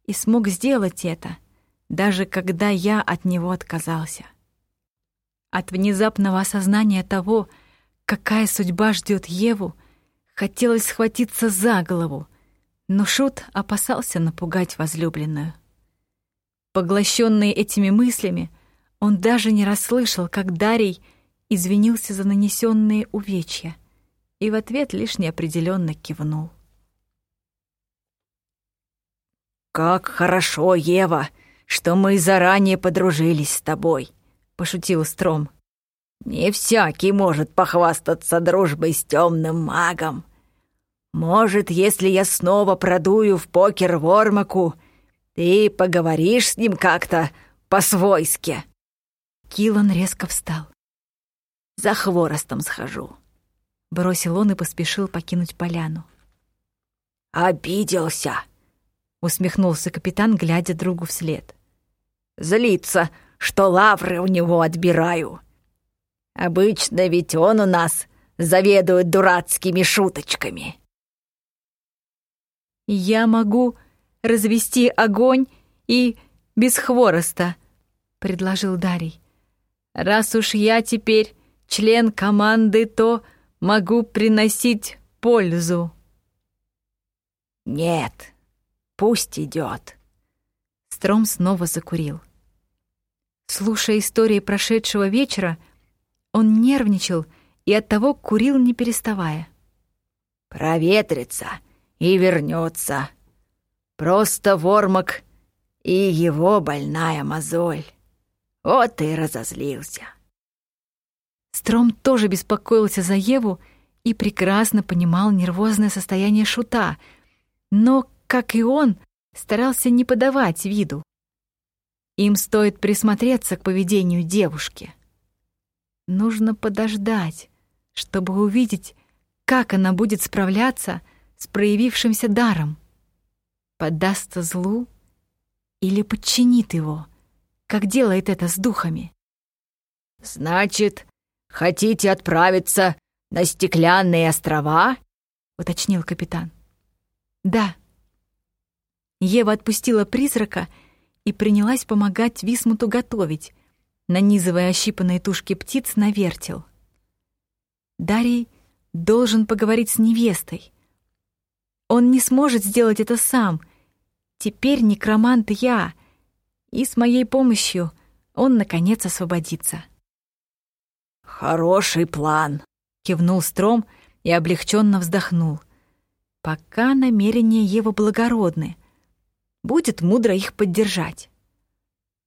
и смог сделать это, даже когда я от него отказался. От внезапного осознания того, какая судьба ждет Еву, хотелось схватиться за голову, но Шут опасался напугать возлюбленную. Поглощенный этими мыслями, он даже не расслышал, как Дарий извинился за нанесенные увечья и в ответ лишь неопределенно кивнул. «Как хорошо, Ева, что мы заранее подружились с тобой», — пошутил Стром. «Не всякий может похвастаться дружбой с темным магом. Может, если я снова продую в покер Вормаку, ты поговоришь с ним как-то по-свойски». Килан резко встал. «За хворостом схожу», — бросил он и поспешил покинуть поляну. «Обиделся», — усмехнулся капитан, глядя другу вслед. «Злится, что лавры у него отбираю. Обычно ведь он у нас заведует дурацкими шуточками». «Я могу развести огонь и без хвороста», — предложил Дарий. «Раз уж я теперь член команды, то могу приносить пользу». «Нет, пусть идет». Стром снова закурил. Слушая истории прошедшего вечера, он нервничал и оттого курил, не переставая. «Проветрится и вернется. Просто вормок и его больная мозоль. Вот и разозлился». Стром тоже беспокоился за Еву и прекрасно понимал нервозное состояние Шута, но, как и он, старался не подавать виду. Им стоит присмотреться к поведению девушки. Нужно подождать, чтобы увидеть, как она будет справляться с проявившимся даром. Поддастся злу или подчинит его, как делает это с духами. «Значит, хотите отправиться на стеклянные острова?» — уточнил капитан. «Да». Ева отпустила призрака и принялась помогать Висмуту готовить, нанизывая ощипанные тушки птиц на вертел. Дарий должен поговорить с невестой. Он не сможет сделать это сам. Теперь некромант я, и с моей помощью он, наконец, освободится. «Хороший план», — кивнул Стром и облегченно вздохнул. «Пока намерения Евы благородны. Будет мудро их поддержать».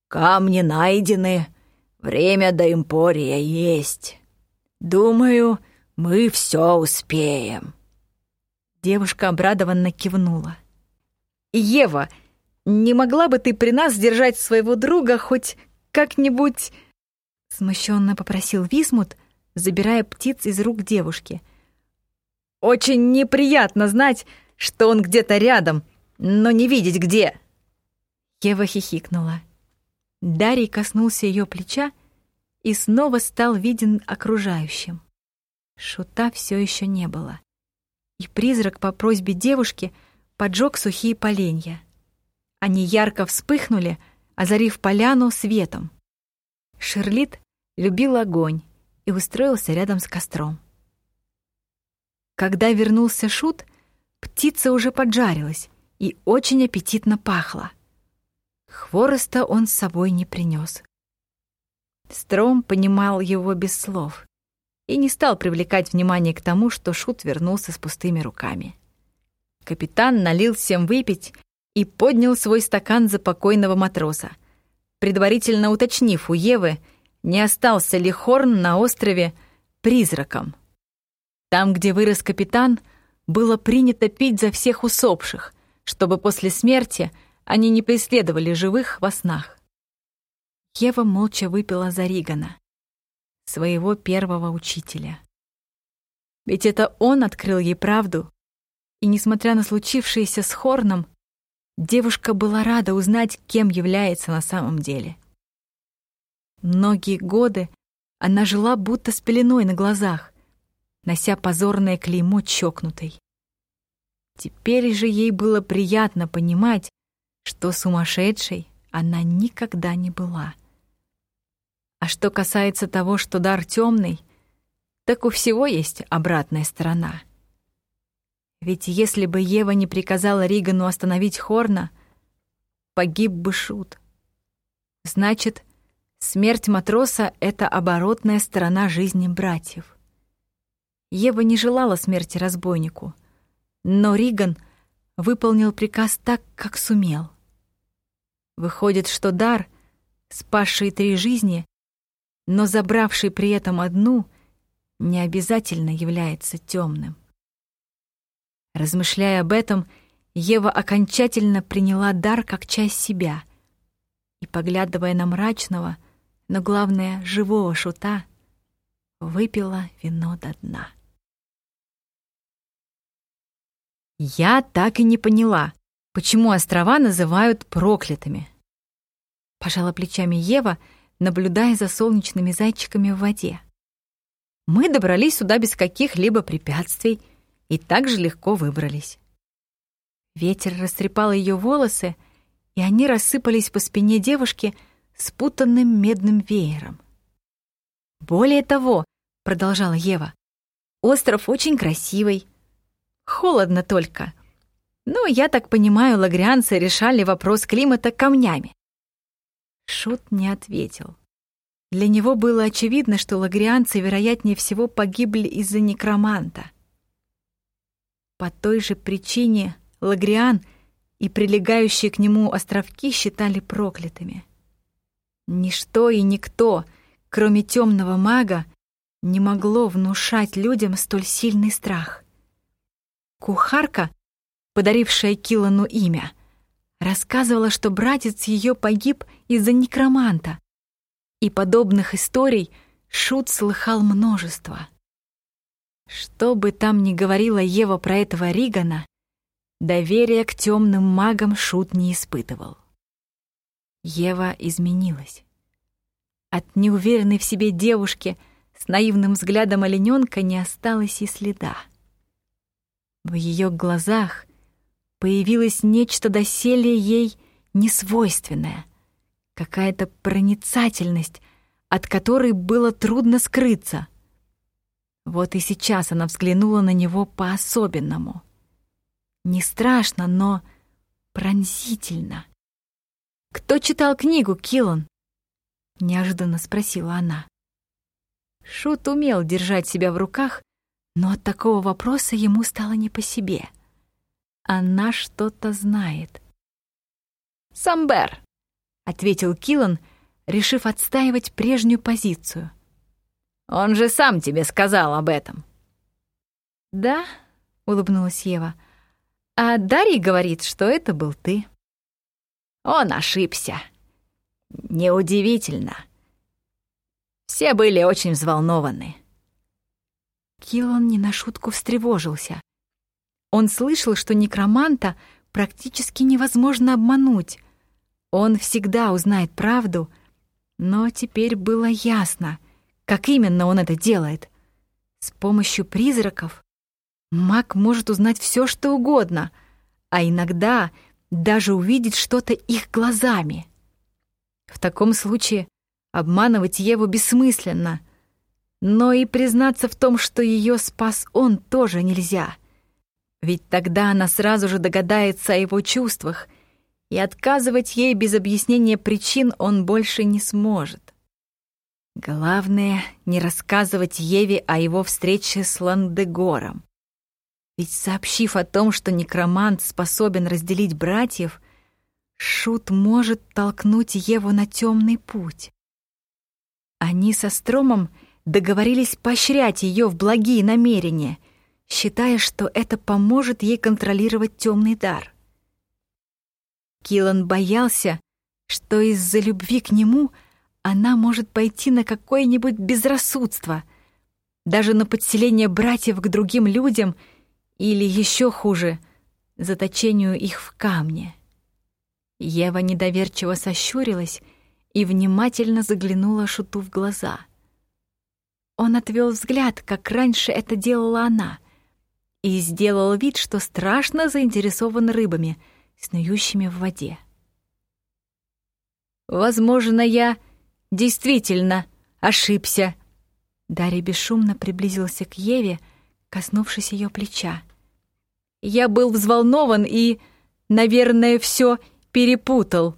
«Камни найдены, время до Эмпория есть. Думаю, мы все успеем». Девушка обрадованно кивнула. «Ева, не могла бы ты при нас держать своего друга хоть как-нибудь...» Смущенно попросил Висмут, забирая птиц из рук девушки. «Очень неприятно знать, что он где-то рядом, но не видеть где!» Ева хихикнула. Дарий коснулся ее плеча и снова стал виден окружающим. Шута все еще не было. И призрак по просьбе девушки поджег сухие поленья. Они ярко вспыхнули, озарив поляну светом. Шерлит любил огонь и устроился рядом с костром. Когда вернулся Шут, птица уже поджарилась и очень аппетитно пахла. Хвороста он с собой не принес. Стром понимал его без слов и не стал привлекать внимание к тому, что Шут вернулся с пустыми руками. Капитан налил всем выпить и поднял свой стакан за покойного матроса, предварительно уточнив у Евы, не остался ли Хорн на острове призраком. Там, где вырос капитан, было принято пить за всех усопших, чтобы после смерти они не преследовали живых во снах. Ева молча выпила за Ригана, своего первого учителя. Ведь это он открыл ей правду, и, несмотря на случившееся с Хорном, девушка была рада узнать, кем является на самом деле. Многие годы она жила будто с пеленой на глазах, нося позорное клеймо чокнутой. Теперь же ей было приятно понимать, что сумасшедшей она никогда не была. А что касается того, что дар темный, так у всего есть обратная сторона. Ведь если бы Ева не приказала Ригану остановить Хорна, погиб бы Шут. Значит, смерть матроса — это оборотная сторона жизни братьев. Ева не желала смерти разбойнику, но Риган выполнил приказ так, как сумел. Выходит, что дар, спасший три жизни, но забравший при этом одну, не обязательно является темным. Размышляя об этом, Ева окончательно приняла дар как часть себя и, поглядывая на мрачного, но главное, живого шута, выпила вино до дна. Я так и не поняла, почему острова называют проклятыми. Пожала плечами Ева, наблюдая за солнечными зайчиками в воде. Мы добрались сюда без каких-либо препятствий и так же легко выбрались. Ветер растрепал ее волосы, и они рассыпались по спине девушки спутанным медным веером. «Более того», — продолжала Ева, — «остров очень красивый. Холодно только. Но, я так понимаю, лагрианцы решали вопрос климата камнями». Шут не ответил. Для него было очевидно, что лагрианцы, вероятнее всего, погибли из-за некроманта. По той же причине Лагриан и прилегающие к нему островки считали проклятыми. Ничто и никто, кроме темного мага, не могло внушать людям столь сильный страх. Кухарка, подарившая Килану имя, рассказывала, что братец ее погиб из-за некроманта, и подобных историй Шут слыхал множество. Что бы там ни говорила Ева про этого Ригана, доверия к темным магам Шут не испытывал. Ева изменилась. От неуверенной в себе девушки с наивным взглядом олененка не осталось и следа. В ее глазах появилось нечто доселе ей несвойственное — какая-то проницательность, от которой было трудно скрыться. Вот и сейчас она взглянула на него по-особенному. Не страшно, но пронзительно. «Кто читал книгу, Киллан?» — неожиданно спросила она. Шут умел держать себя в руках, но от такого вопроса ему стало не по себе. Она что-то знает. «Самбер!» ответил Килан, решив отстаивать прежнюю позицию. Он же сам тебе сказал об этом. Да, улыбнулась Ева. А Дарья говорит, что это был ты. Он ошибся. Неудивительно. Все были очень взволнованы. Килан не на шутку встревожился. Он слышал, что некроманта практически невозможно обмануть, он всегда узнает правду, но теперь было ясно, как именно он это делает. С помощью призраков маг может узнать все, что угодно, а иногда даже увидеть что-то их глазами. В таком случае обманывать Еву бессмысленно, но и признаться в том, что ее спас он, тоже нельзя. Ведь тогда она сразу же догадается о его чувствах — и отказывать ей без объяснения причин он больше не сможет. Главное — не рассказывать Еве о его встрече с Ландегором. Ведь сообщив о том, что некромант способен разделить братьев, Шут может толкнуть Еву на темный путь. Они со Стромом договорились поощрять ее в благие намерения, считая, что это поможет ей контролировать темный дар. Килан боялся, что из-за любви к нему она может пойти на какое-нибудь безрассудство, даже на подселение братьев к другим людям или еще хуже — заточению их в камне. Ева недоверчиво сощурилась и внимательно заглянула Шуту в глаза. Он отвел взгляд, как раньше это делала она, и сделал вид, что страшно заинтересован рыбами — снующими в воде. «Возможно, я действительно ошибся». Дарья бесшумно приблизился к Еве, коснувшись ее плеча. «Я был взволнован и, наверное, все перепутал.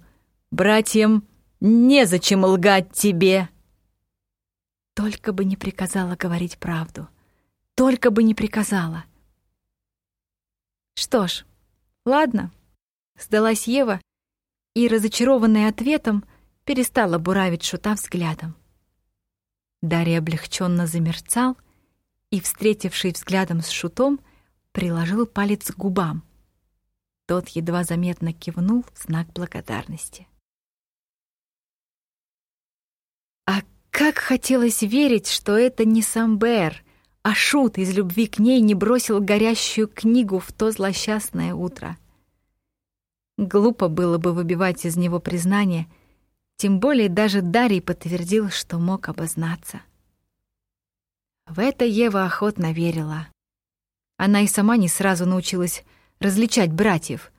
Братьям незачем лгать тебе». Только бы не приказала говорить правду. Только бы не приказала. Что ж, ладно. Сдалась Ева и, разочарованная ответом, перестала буравить шута взглядом. Дарья облегченно замерцал и, встретивший взглядом с шутом, приложил палец к губам. Тот едва заметно кивнул в знак благодарности. Как хотелось верить, что это не Самбер, а Шут из любви к ней не бросил горящую книгу в то злосчастное утро. Глупо было бы выбивать из него признание, тем более даже Дарий подтвердил, что мог обознаться. В это Ева охотно верила. Она и сама не сразу научилась различать братьев.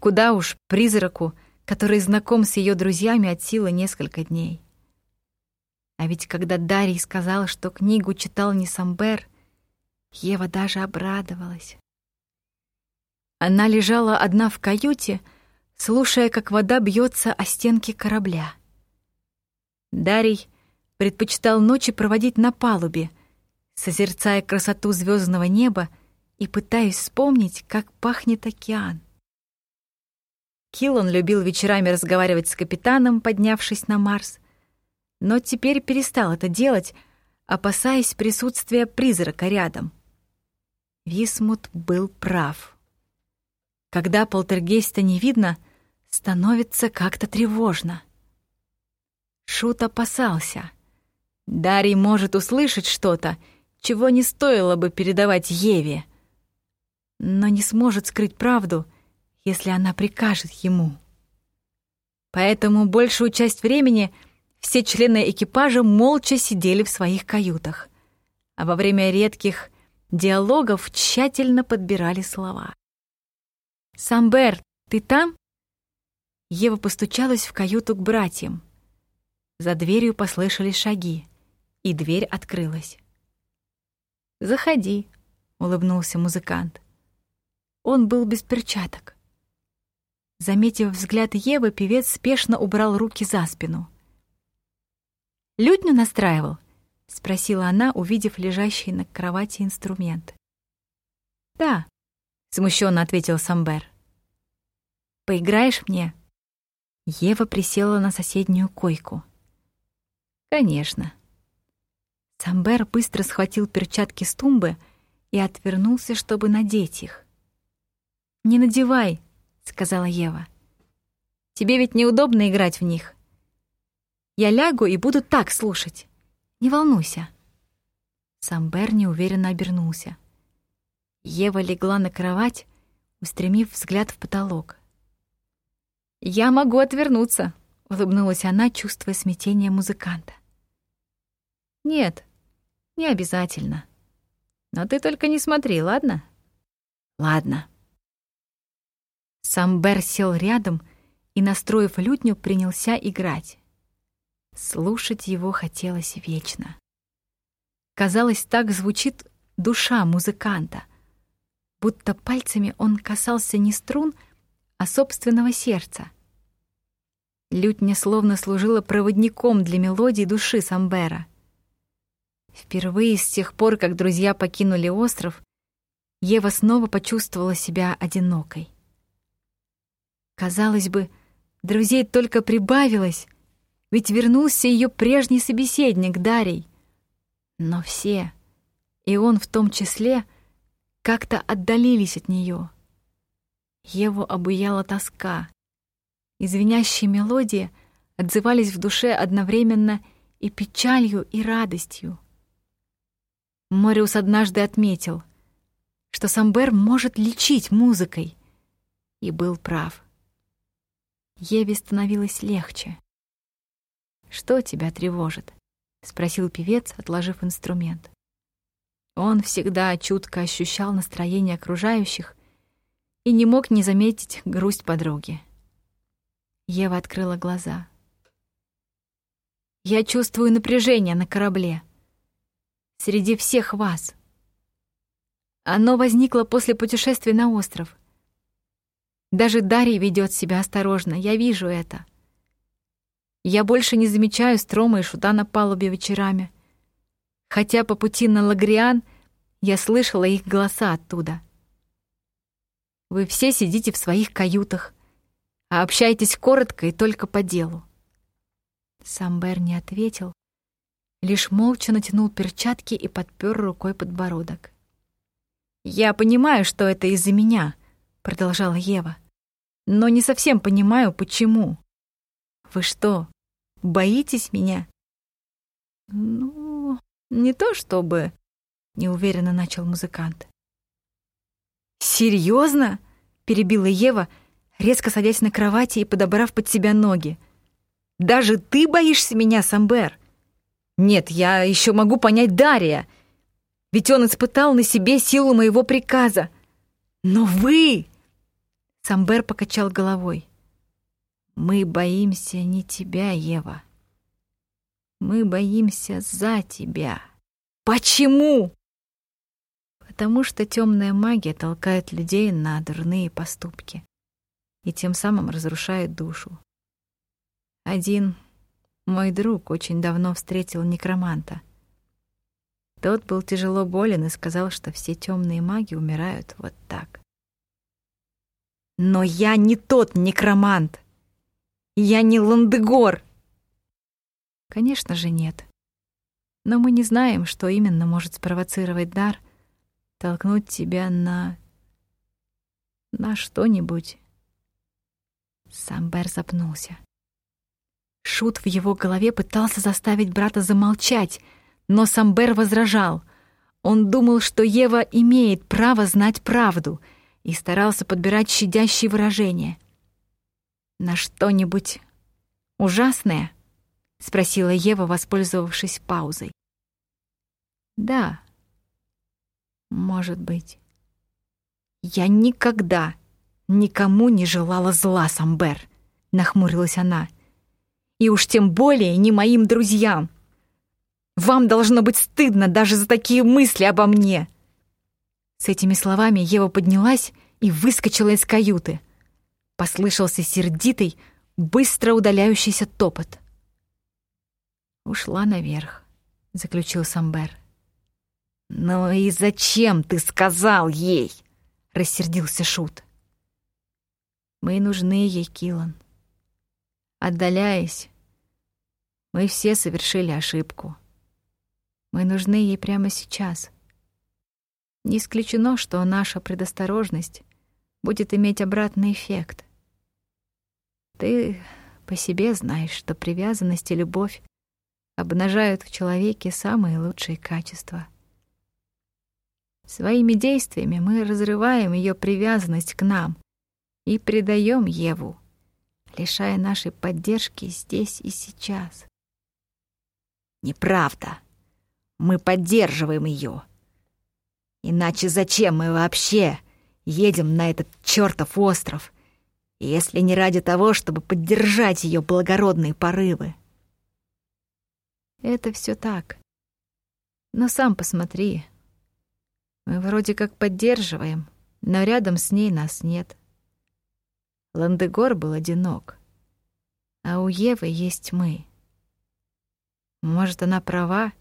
Куда уж призраку, который знаком с ее друзьями от силы несколько дней. А ведь когда Дарий сказал, что книгу читал не Самбер, Ева даже обрадовалась. Она лежала одна в каюте, слушая, как вода бьется о стенки корабля. Дарий предпочитал ночи проводить на палубе, созерцая красоту звездного неба и пытаясь вспомнить, как пахнет океан. Киллан любил вечерами разговаривать с капитаном, поднявшись на Марс, но теперь перестал это делать, опасаясь присутствия призрака рядом. Висмут был прав. Когда полтергейста не видно, становится как-то тревожно. Шут опасался. Дарий может услышать что-то, чего не стоило бы передавать Еве, но не сможет скрыть правду, если она прикажет ему. Поэтому большую часть времени — все члены экипажа молча сидели в своих каютах, а во время редких диалогов тщательно подбирали слова. «Самбер, ты там?» Ева постучалась в каюту к братьям. За дверью послышались шаги, и дверь открылась. «Заходи», — улыбнулся музыкант. Он был без перчаток. Заметив взгляд Евы, певец спешно убрал руки за спину — Лютню настраивал?» — спросила она, увидев лежащий на кровати инструмент. «Да», — смущенно ответил Самбер. «Поиграешь мне?» Ева присела на соседнюю койку. «Конечно». Самбер быстро схватил перчатки с тумбы и отвернулся, чтобы надеть их. «Не надевай», — сказала Ева. «Тебе ведь неудобно играть в них». Я лягу и буду так слушать. Не волнуйся». Самбер неуверенно обернулся. Ева легла на кровать, устремив взгляд в потолок. «Я могу отвернуться», — улыбнулась она, чувствуя смятение музыканта. «Нет, не обязательно. Но ты только не смотри, ладно?» «Ладно». Самбер сел рядом и, настроив лютню, принялся играть. Слушать его хотелось вечно. Казалось, так звучит душа музыканта, будто пальцами он касался не струн, а собственного сердца. Лютня словно служила проводником для мелодии души Самбера. Впервые с тех пор, как друзья покинули остров, Ева снова почувствовала себя одинокой. Казалось бы, друзей только прибавилось, ведь вернулся ее прежний собеседник Дарий. Но все, и он в том числе, как-то отдалились от нее. Еву обуяла тоска. Извинящие мелодии отзывались в душе одновременно и печалью, и радостью. Мориус однажды отметил, что Самбер может лечить музыкой, и был прав. Еве становилось легче. «Что тебя тревожит?» — спросил певец, отложив инструмент. Он всегда чутко ощущал настроение окружающих и не мог не заметить грусть подруги. Ева открыла глаза. «Я чувствую напряжение на корабле. Среди всех вас. Оно возникло после путешествия на остров. Даже Дарья ведет себя осторожно, я вижу это». Я больше не замечаю Строма и Шута на палубе вечерами. Хотя по пути на Лагриан я слышала их голоса оттуда. Вы все сидите в своих каютах, а общаетесь коротко и только по делу. Самбер не ответил, лишь молча натянул перчатки и подпер рукой подбородок. «Я понимаю, что это из-за меня», — продолжала Ева. «Но не совсем понимаю, почему. Вы что, Боитесь меня?» Ну, не то чтобы, неуверенно начал музыкант. Серьезно? перебила Ева, резко садясь на кровати и подобрав под себя ноги. Даже ты боишься меня, Самбер? Нет, я еще могу понять Дария. Ведь он испытал на себе силу моего приказа. Но вы... Самбер покачал головой. Мы боимся не тебя, Ева. Мы боимся за тебя. Почему? Потому что темная магия толкает людей на дурные поступки и тем самым разрушает душу. Один мой друг очень давно встретил некроманта. Тот был тяжело болен и сказал, что все темные маги умирают вот так. Но я не тот некромант. Я не Ландегор. Конечно же, нет. Но мы не знаем, что именно может спровоцировать дар, толкнуть тебя на... на что-нибудь. Самбер запнулся. Шут в его голове пытался заставить брата замолчать, но Самбер возражал. Он думал, что Ева имеет право знать правду и старался подбирать щадящие выражения. «На что-нибудь ужасное?» — спросила Ева, воспользовавшись паузой. «Да, может быть. Я никогда никому не желала зла, Самбер», — нахмурилась она и уж тем более не моим друзьям. Вам должно быть стыдно даже за такие мысли обо мне!» С этими словами Ева поднялась и выскочила из каюты. Послышался сердитый, быстро удаляющийся топот. «Ушла наверх», — заключил Самбер. «Ну и зачем ты сказал ей?» — рассердился Шут. «Мы нужны ей, Килан. Отдаляясь, мы все совершили ошибку. Мы нужны ей прямо сейчас. Не исключено, что наша предосторожность будет иметь обратный эффект. Ты по себе знаешь, что привязанность и любовь обнажают в человеке самые лучшие качества. Своими действиями мы разрываем ее привязанность к нам и предаем Еву лишая нашей поддержки здесь и сейчас. Неправда. Мы поддерживаем ее. Иначе зачем мы вообще едем на этот чертов остров, если не ради того, чтобы поддержать ее благородные порывы? Это все так. Но сам посмотри. Мы вроде как поддерживаем, но рядом с ней нас нет. Ландегор был одинок. А у Евы есть мы. Может, она права,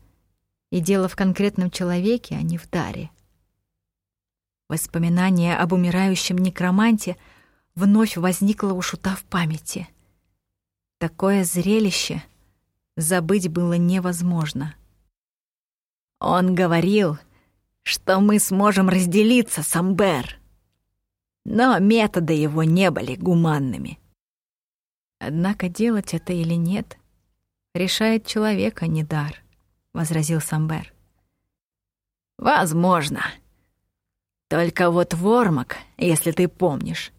и дело в конкретном человеке, а не в даре. Воспоминание об умирающем некроманте вновь возникло у Шута в памяти. Такое зрелище забыть было невозможно. Он говорил, что мы сможем разделиться, Самбер но методы его не были гуманными. Однако делать это или нет, решает человек, а не дар, — возразил Самбер. Возможно. Только вот Вормак, если ты помнишь,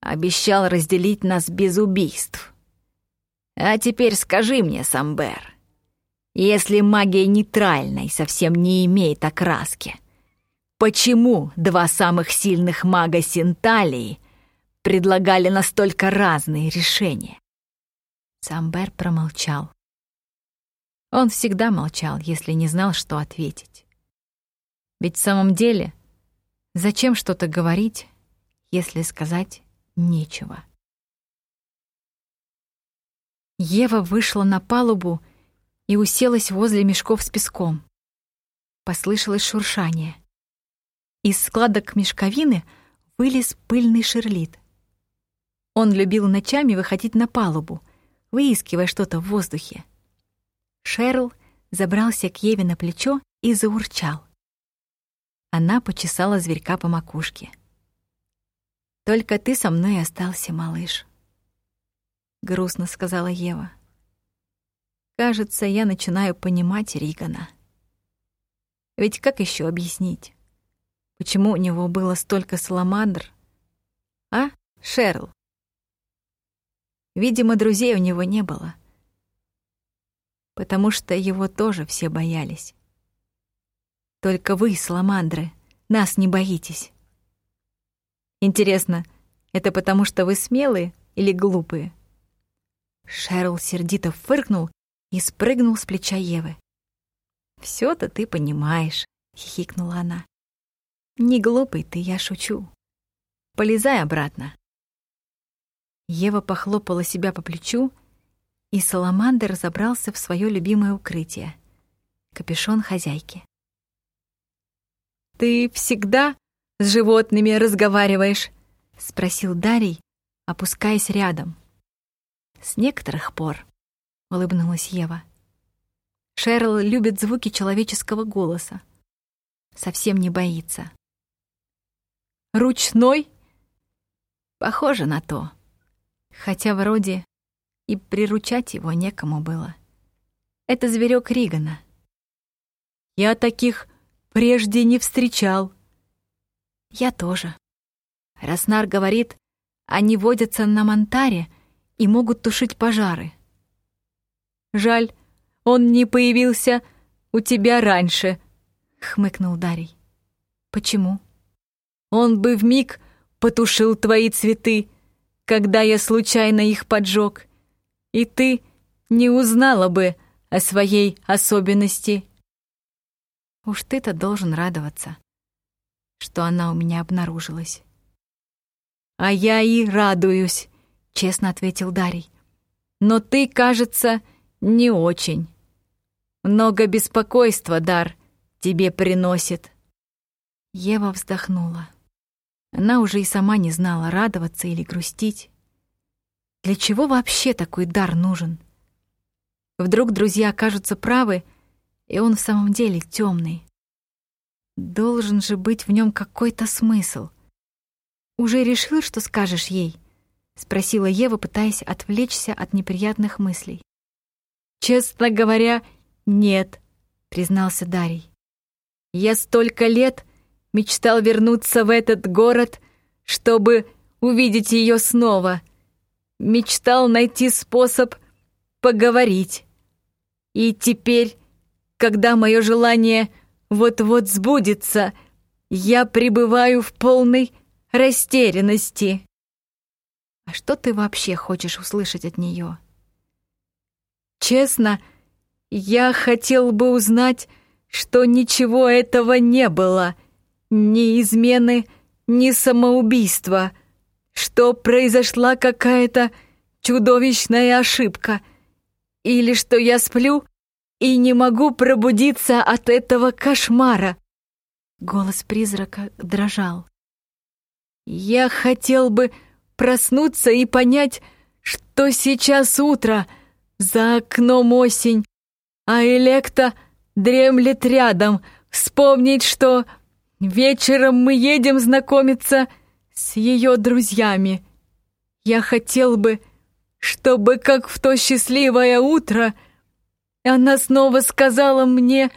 обещал разделить нас без убийств. А теперь скажи мне, Самбер, если магия нейтральной совсем не имеет окраски — Почему два самых сильных мага Синталии предлагали настолько разные решения? Самбер промолчал. Он всегда молчал, если не знал, что ответить. Ведь в самом деле, зачем что-то говорить, если сказать нечего? Ева вышла на палубу и уселась возле мешков с песком. Послышалось шуршание. Из складок мешковины вылез пыльный шерлит. Он любил ночами выходить на палубу, выискивая что-то в воздухе. Шерл забрался к Еве на плечо и заурчал. Она почесала зверька по макушке. «Только ты со мной остался, малыш», — грустно сказала Ева. Кажется, я начинаю понимать Ригана. Ведь как еще объяснить, почему у него было столько саламандр? А, Шерл? Видимо, друзей у него не было, потому что его тоже все боялись. Только вы, саламандры, нас не боитесь. Интересно, это потому что вы смелые или глупые? Шерл сердито фыркнул и спрыгнул с плеча Евы. все то ты понимаешь», — хихикнула она. «Не глупый ты, я шучу. Полезай обратно». Ева похлопала себя по плечу, и Саламандр забрался в свое любимое укрытие — капюшон хозяйки. «Ты всегда с животными разговариваешь?» — спросил Дарий, опускаясь рядом. «С некоторых пор», — улыбнулась Ева. Шерл любит звуки человеческого голоса. Совсем не боится. «Ручной?» «Похоже на то. Хотя вроде и приручать его некому было. Это зверек Ригана. Я таких прежде не встречал». «Я тоже». Раснар говорит, они водятся на Монтаре и могут тушить пожары. Жаль, он не появился у тебя раньше, хмыкнул Дарий. Почему? Он бы в миг потушил твои цветы, когда я случайно их поджег, и ты не узнала бы о своей особенности. Уж ты-то должен радоваться, что она у меня обнаружилась. А я и радуюсь, честно ответил Дарий. Но ты, кажется, не очень. Много беспокойства дар тебе приносит. Ева вздохнула. Она уже и сама не знала, радоваться или грустить. Для чего вообще такой дар нужен? Вдруг друзья окажутся правы, и он в самом деле темный. Должен же быть в нем какой-то смысл. Уже решил, что скажешь ей? спросила Ева, пытаясь отвлечься от неприятных мыслей. «Честно говоря, нет», — признался Дарий. «Я столько лет мечтал вернуться в этот город, чтобы увидеть ее снова. Мечтал найти способ поговорить. И теперь, когда мое желание вот-вот сбудется, я пребываю в полной растерянности». «А что ты вообще хочешь услышать от нее? Честно, я хотел бы узнать, что ничего этого не было, ни измены, ни самоубийства, что произошла какая-то чудовищная ошибка, или что я сплю и не могу пробудиться от этого кошмара. Голос призрака дрожал. Я хотел бы проснуться и понять, что сейчас утро — за окном осень, а Электа дремлет рядом. Вспомнить, что вечером мы едем знакомиться с ее друзьями. Я хотел бы, чтобы, как в то счастливое утро, она снова сказала мне,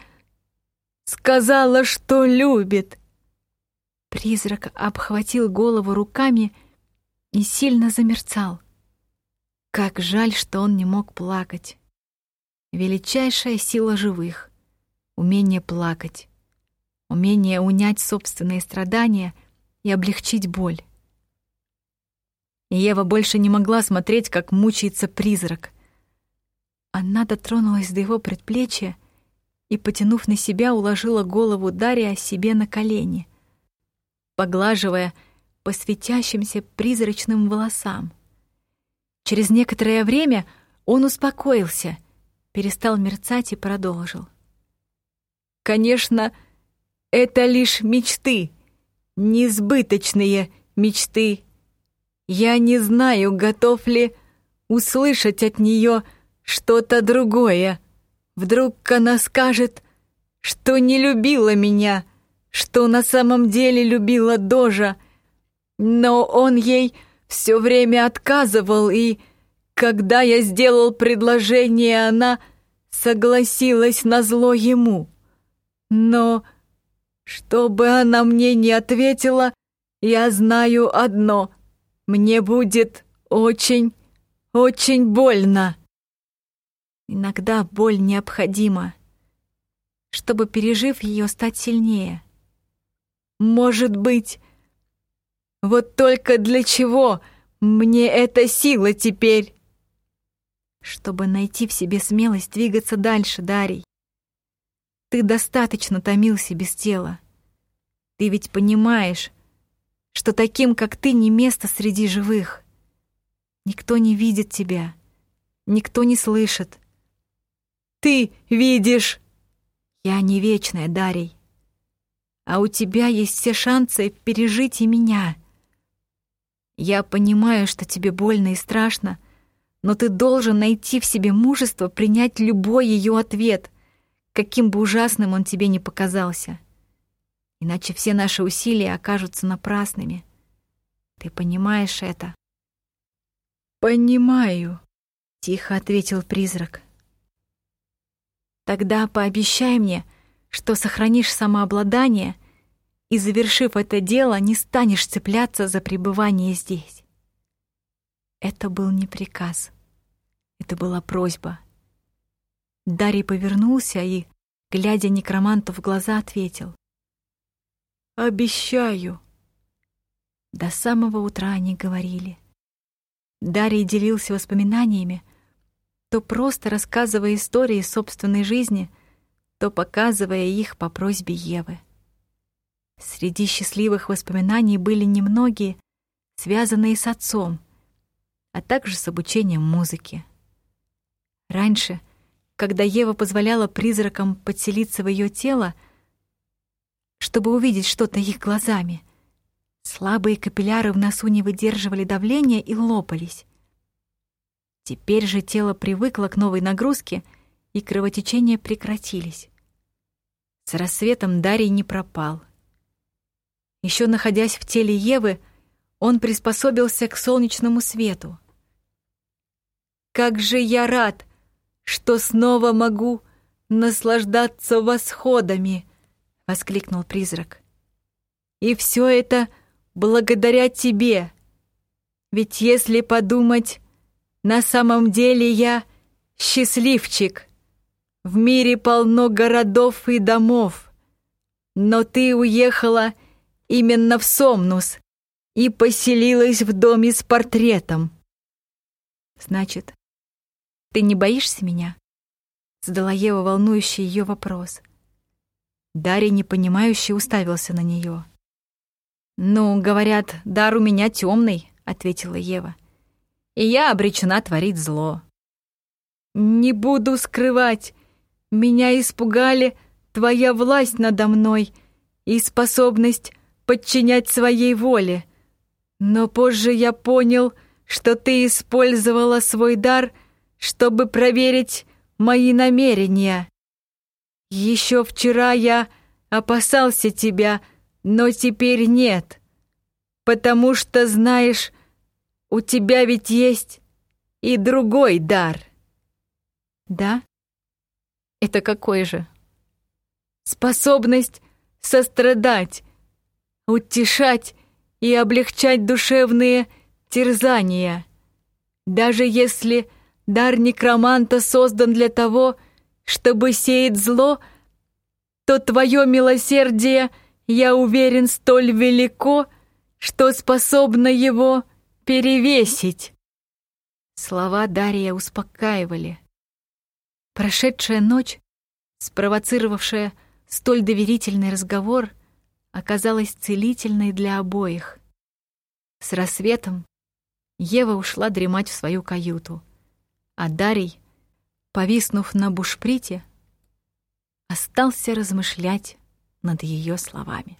сказала, что любит. Призрак обхватил голову руками и сильно замерцал. Как жаль, что он не мог плакать. Величайшая сила живых — умение плакать, умение унять собственные страдания и облегчить боль. И Ева больше не могла смотреть, как мучается призрак. Она дотронулась до его предплечья и, потянув на себя, уложила голову Дарья себе на колени, поглаживая по светящимся призрачным волосам — Через некоторое время он успокоился, перестал мерцать и продолжил. «Конечно, это лишь мечты, несбыточные мечты. Я не знаю, готов ли услышать от нее что-то другое. Вдруг она скажет, что не любила меня, что на самом деле любила Дожа, но он ей все время отказывал, и когда я сделал предложение, она согласилась на зло ему. Но, что бы она мне не ответила, я знаю одно — мне будет очень, очень больно. Иногда боль необходима, чтобы, пережив ее, стать сильнее. Может быть, вот только для чего мне эта сила теперь? Чтобы найти в себе смелость двигаться дальше, Дарий. Ты достаточно томился без тела. Ты ведь понимаешь, что таким, как ты, не место среди живых. Никто не видит тебя, никто не слышит. Ты видишь! Я не вечная, Дарий. А у тебя есть все шансы пережить и меня. Я понимаю, что тебе больно и страшно, но ты должен найти в себе мужество принять любой ее ответ, каким бы ужасным он тебе ни показался иначе все наши усилия окажутся напрасными. Ты понимаешь это? Понимаю, тихо ответил призрак. Тогда пообещай мне, что сохранишь самообладание и, завершив это дело, не станешь цепляться за пребывание здесь. Это был не приказ. Это была просьба. Дарий повернулся и, глядя некроманту в глаза, ответил. Обещаю. До самого утра они говорили. Дарий делился воспоминаниями, то просто рассказывая истории собственной жизни, то показывая их по просьбе Евы. Среди счастливых воспоминаний были немногие, связанные с отцом, а также с обучением музыки. Раньше, когда Ева позволяла призракам подселиться в ее тело, чтобы увидеть что-то их глазами. Слабые капилляры в носу не выдерживали давления и лопались. Теперь же тело привыкло к новой нагрузке, и кровотечения прекратились. С рассветом Дарий не пропал. Еще находясь в теле Евы, он приспособился к солнечному свету. «Как же я рад, что снова могу наслаждаться восходами!» — воскликнул призрак. «И все это благодаря тебе. Ведь если подумать, на самом деле я счастливчик. В мире полно городов и домов. Но ты уехала именно в Сомнус и поселилась в доме с портретом. Значит, ты не боишься меня? Задала Ева волнующий ее вопрос. — Дарья непонимающе уставился на нее. «Ну, говорят, дар у меня темный, ответила Ева. «И я обречена творить зло». «Не буду скрывать, меня испугали твоя власть надо мной и способность подчинять своей воле. Но позже я понял, что ты использовала свой дар, чтобы проверить мои намерения. Еще вчера я опасался тебя, но теперь нет, потому что, знаешь, у тебя ведь есть и другой дар. Да? Это какой же? Способность сострадать, утешать и облегчать душевные терзания. Даже если дар некроманта создан для того, чтобы сеять зло, то твое милосердие, я уверен, столь велико, что способно его перевесить. Слова Дарья успокаивали. Прошедшая ночь, спровоцировавшая столь доверительный разговор, оказалась целительной для обоих. С рассветом Ева ушла дремать в свою каюту, а Дарий повиснув на бушприте, остался размышлять над ее словами.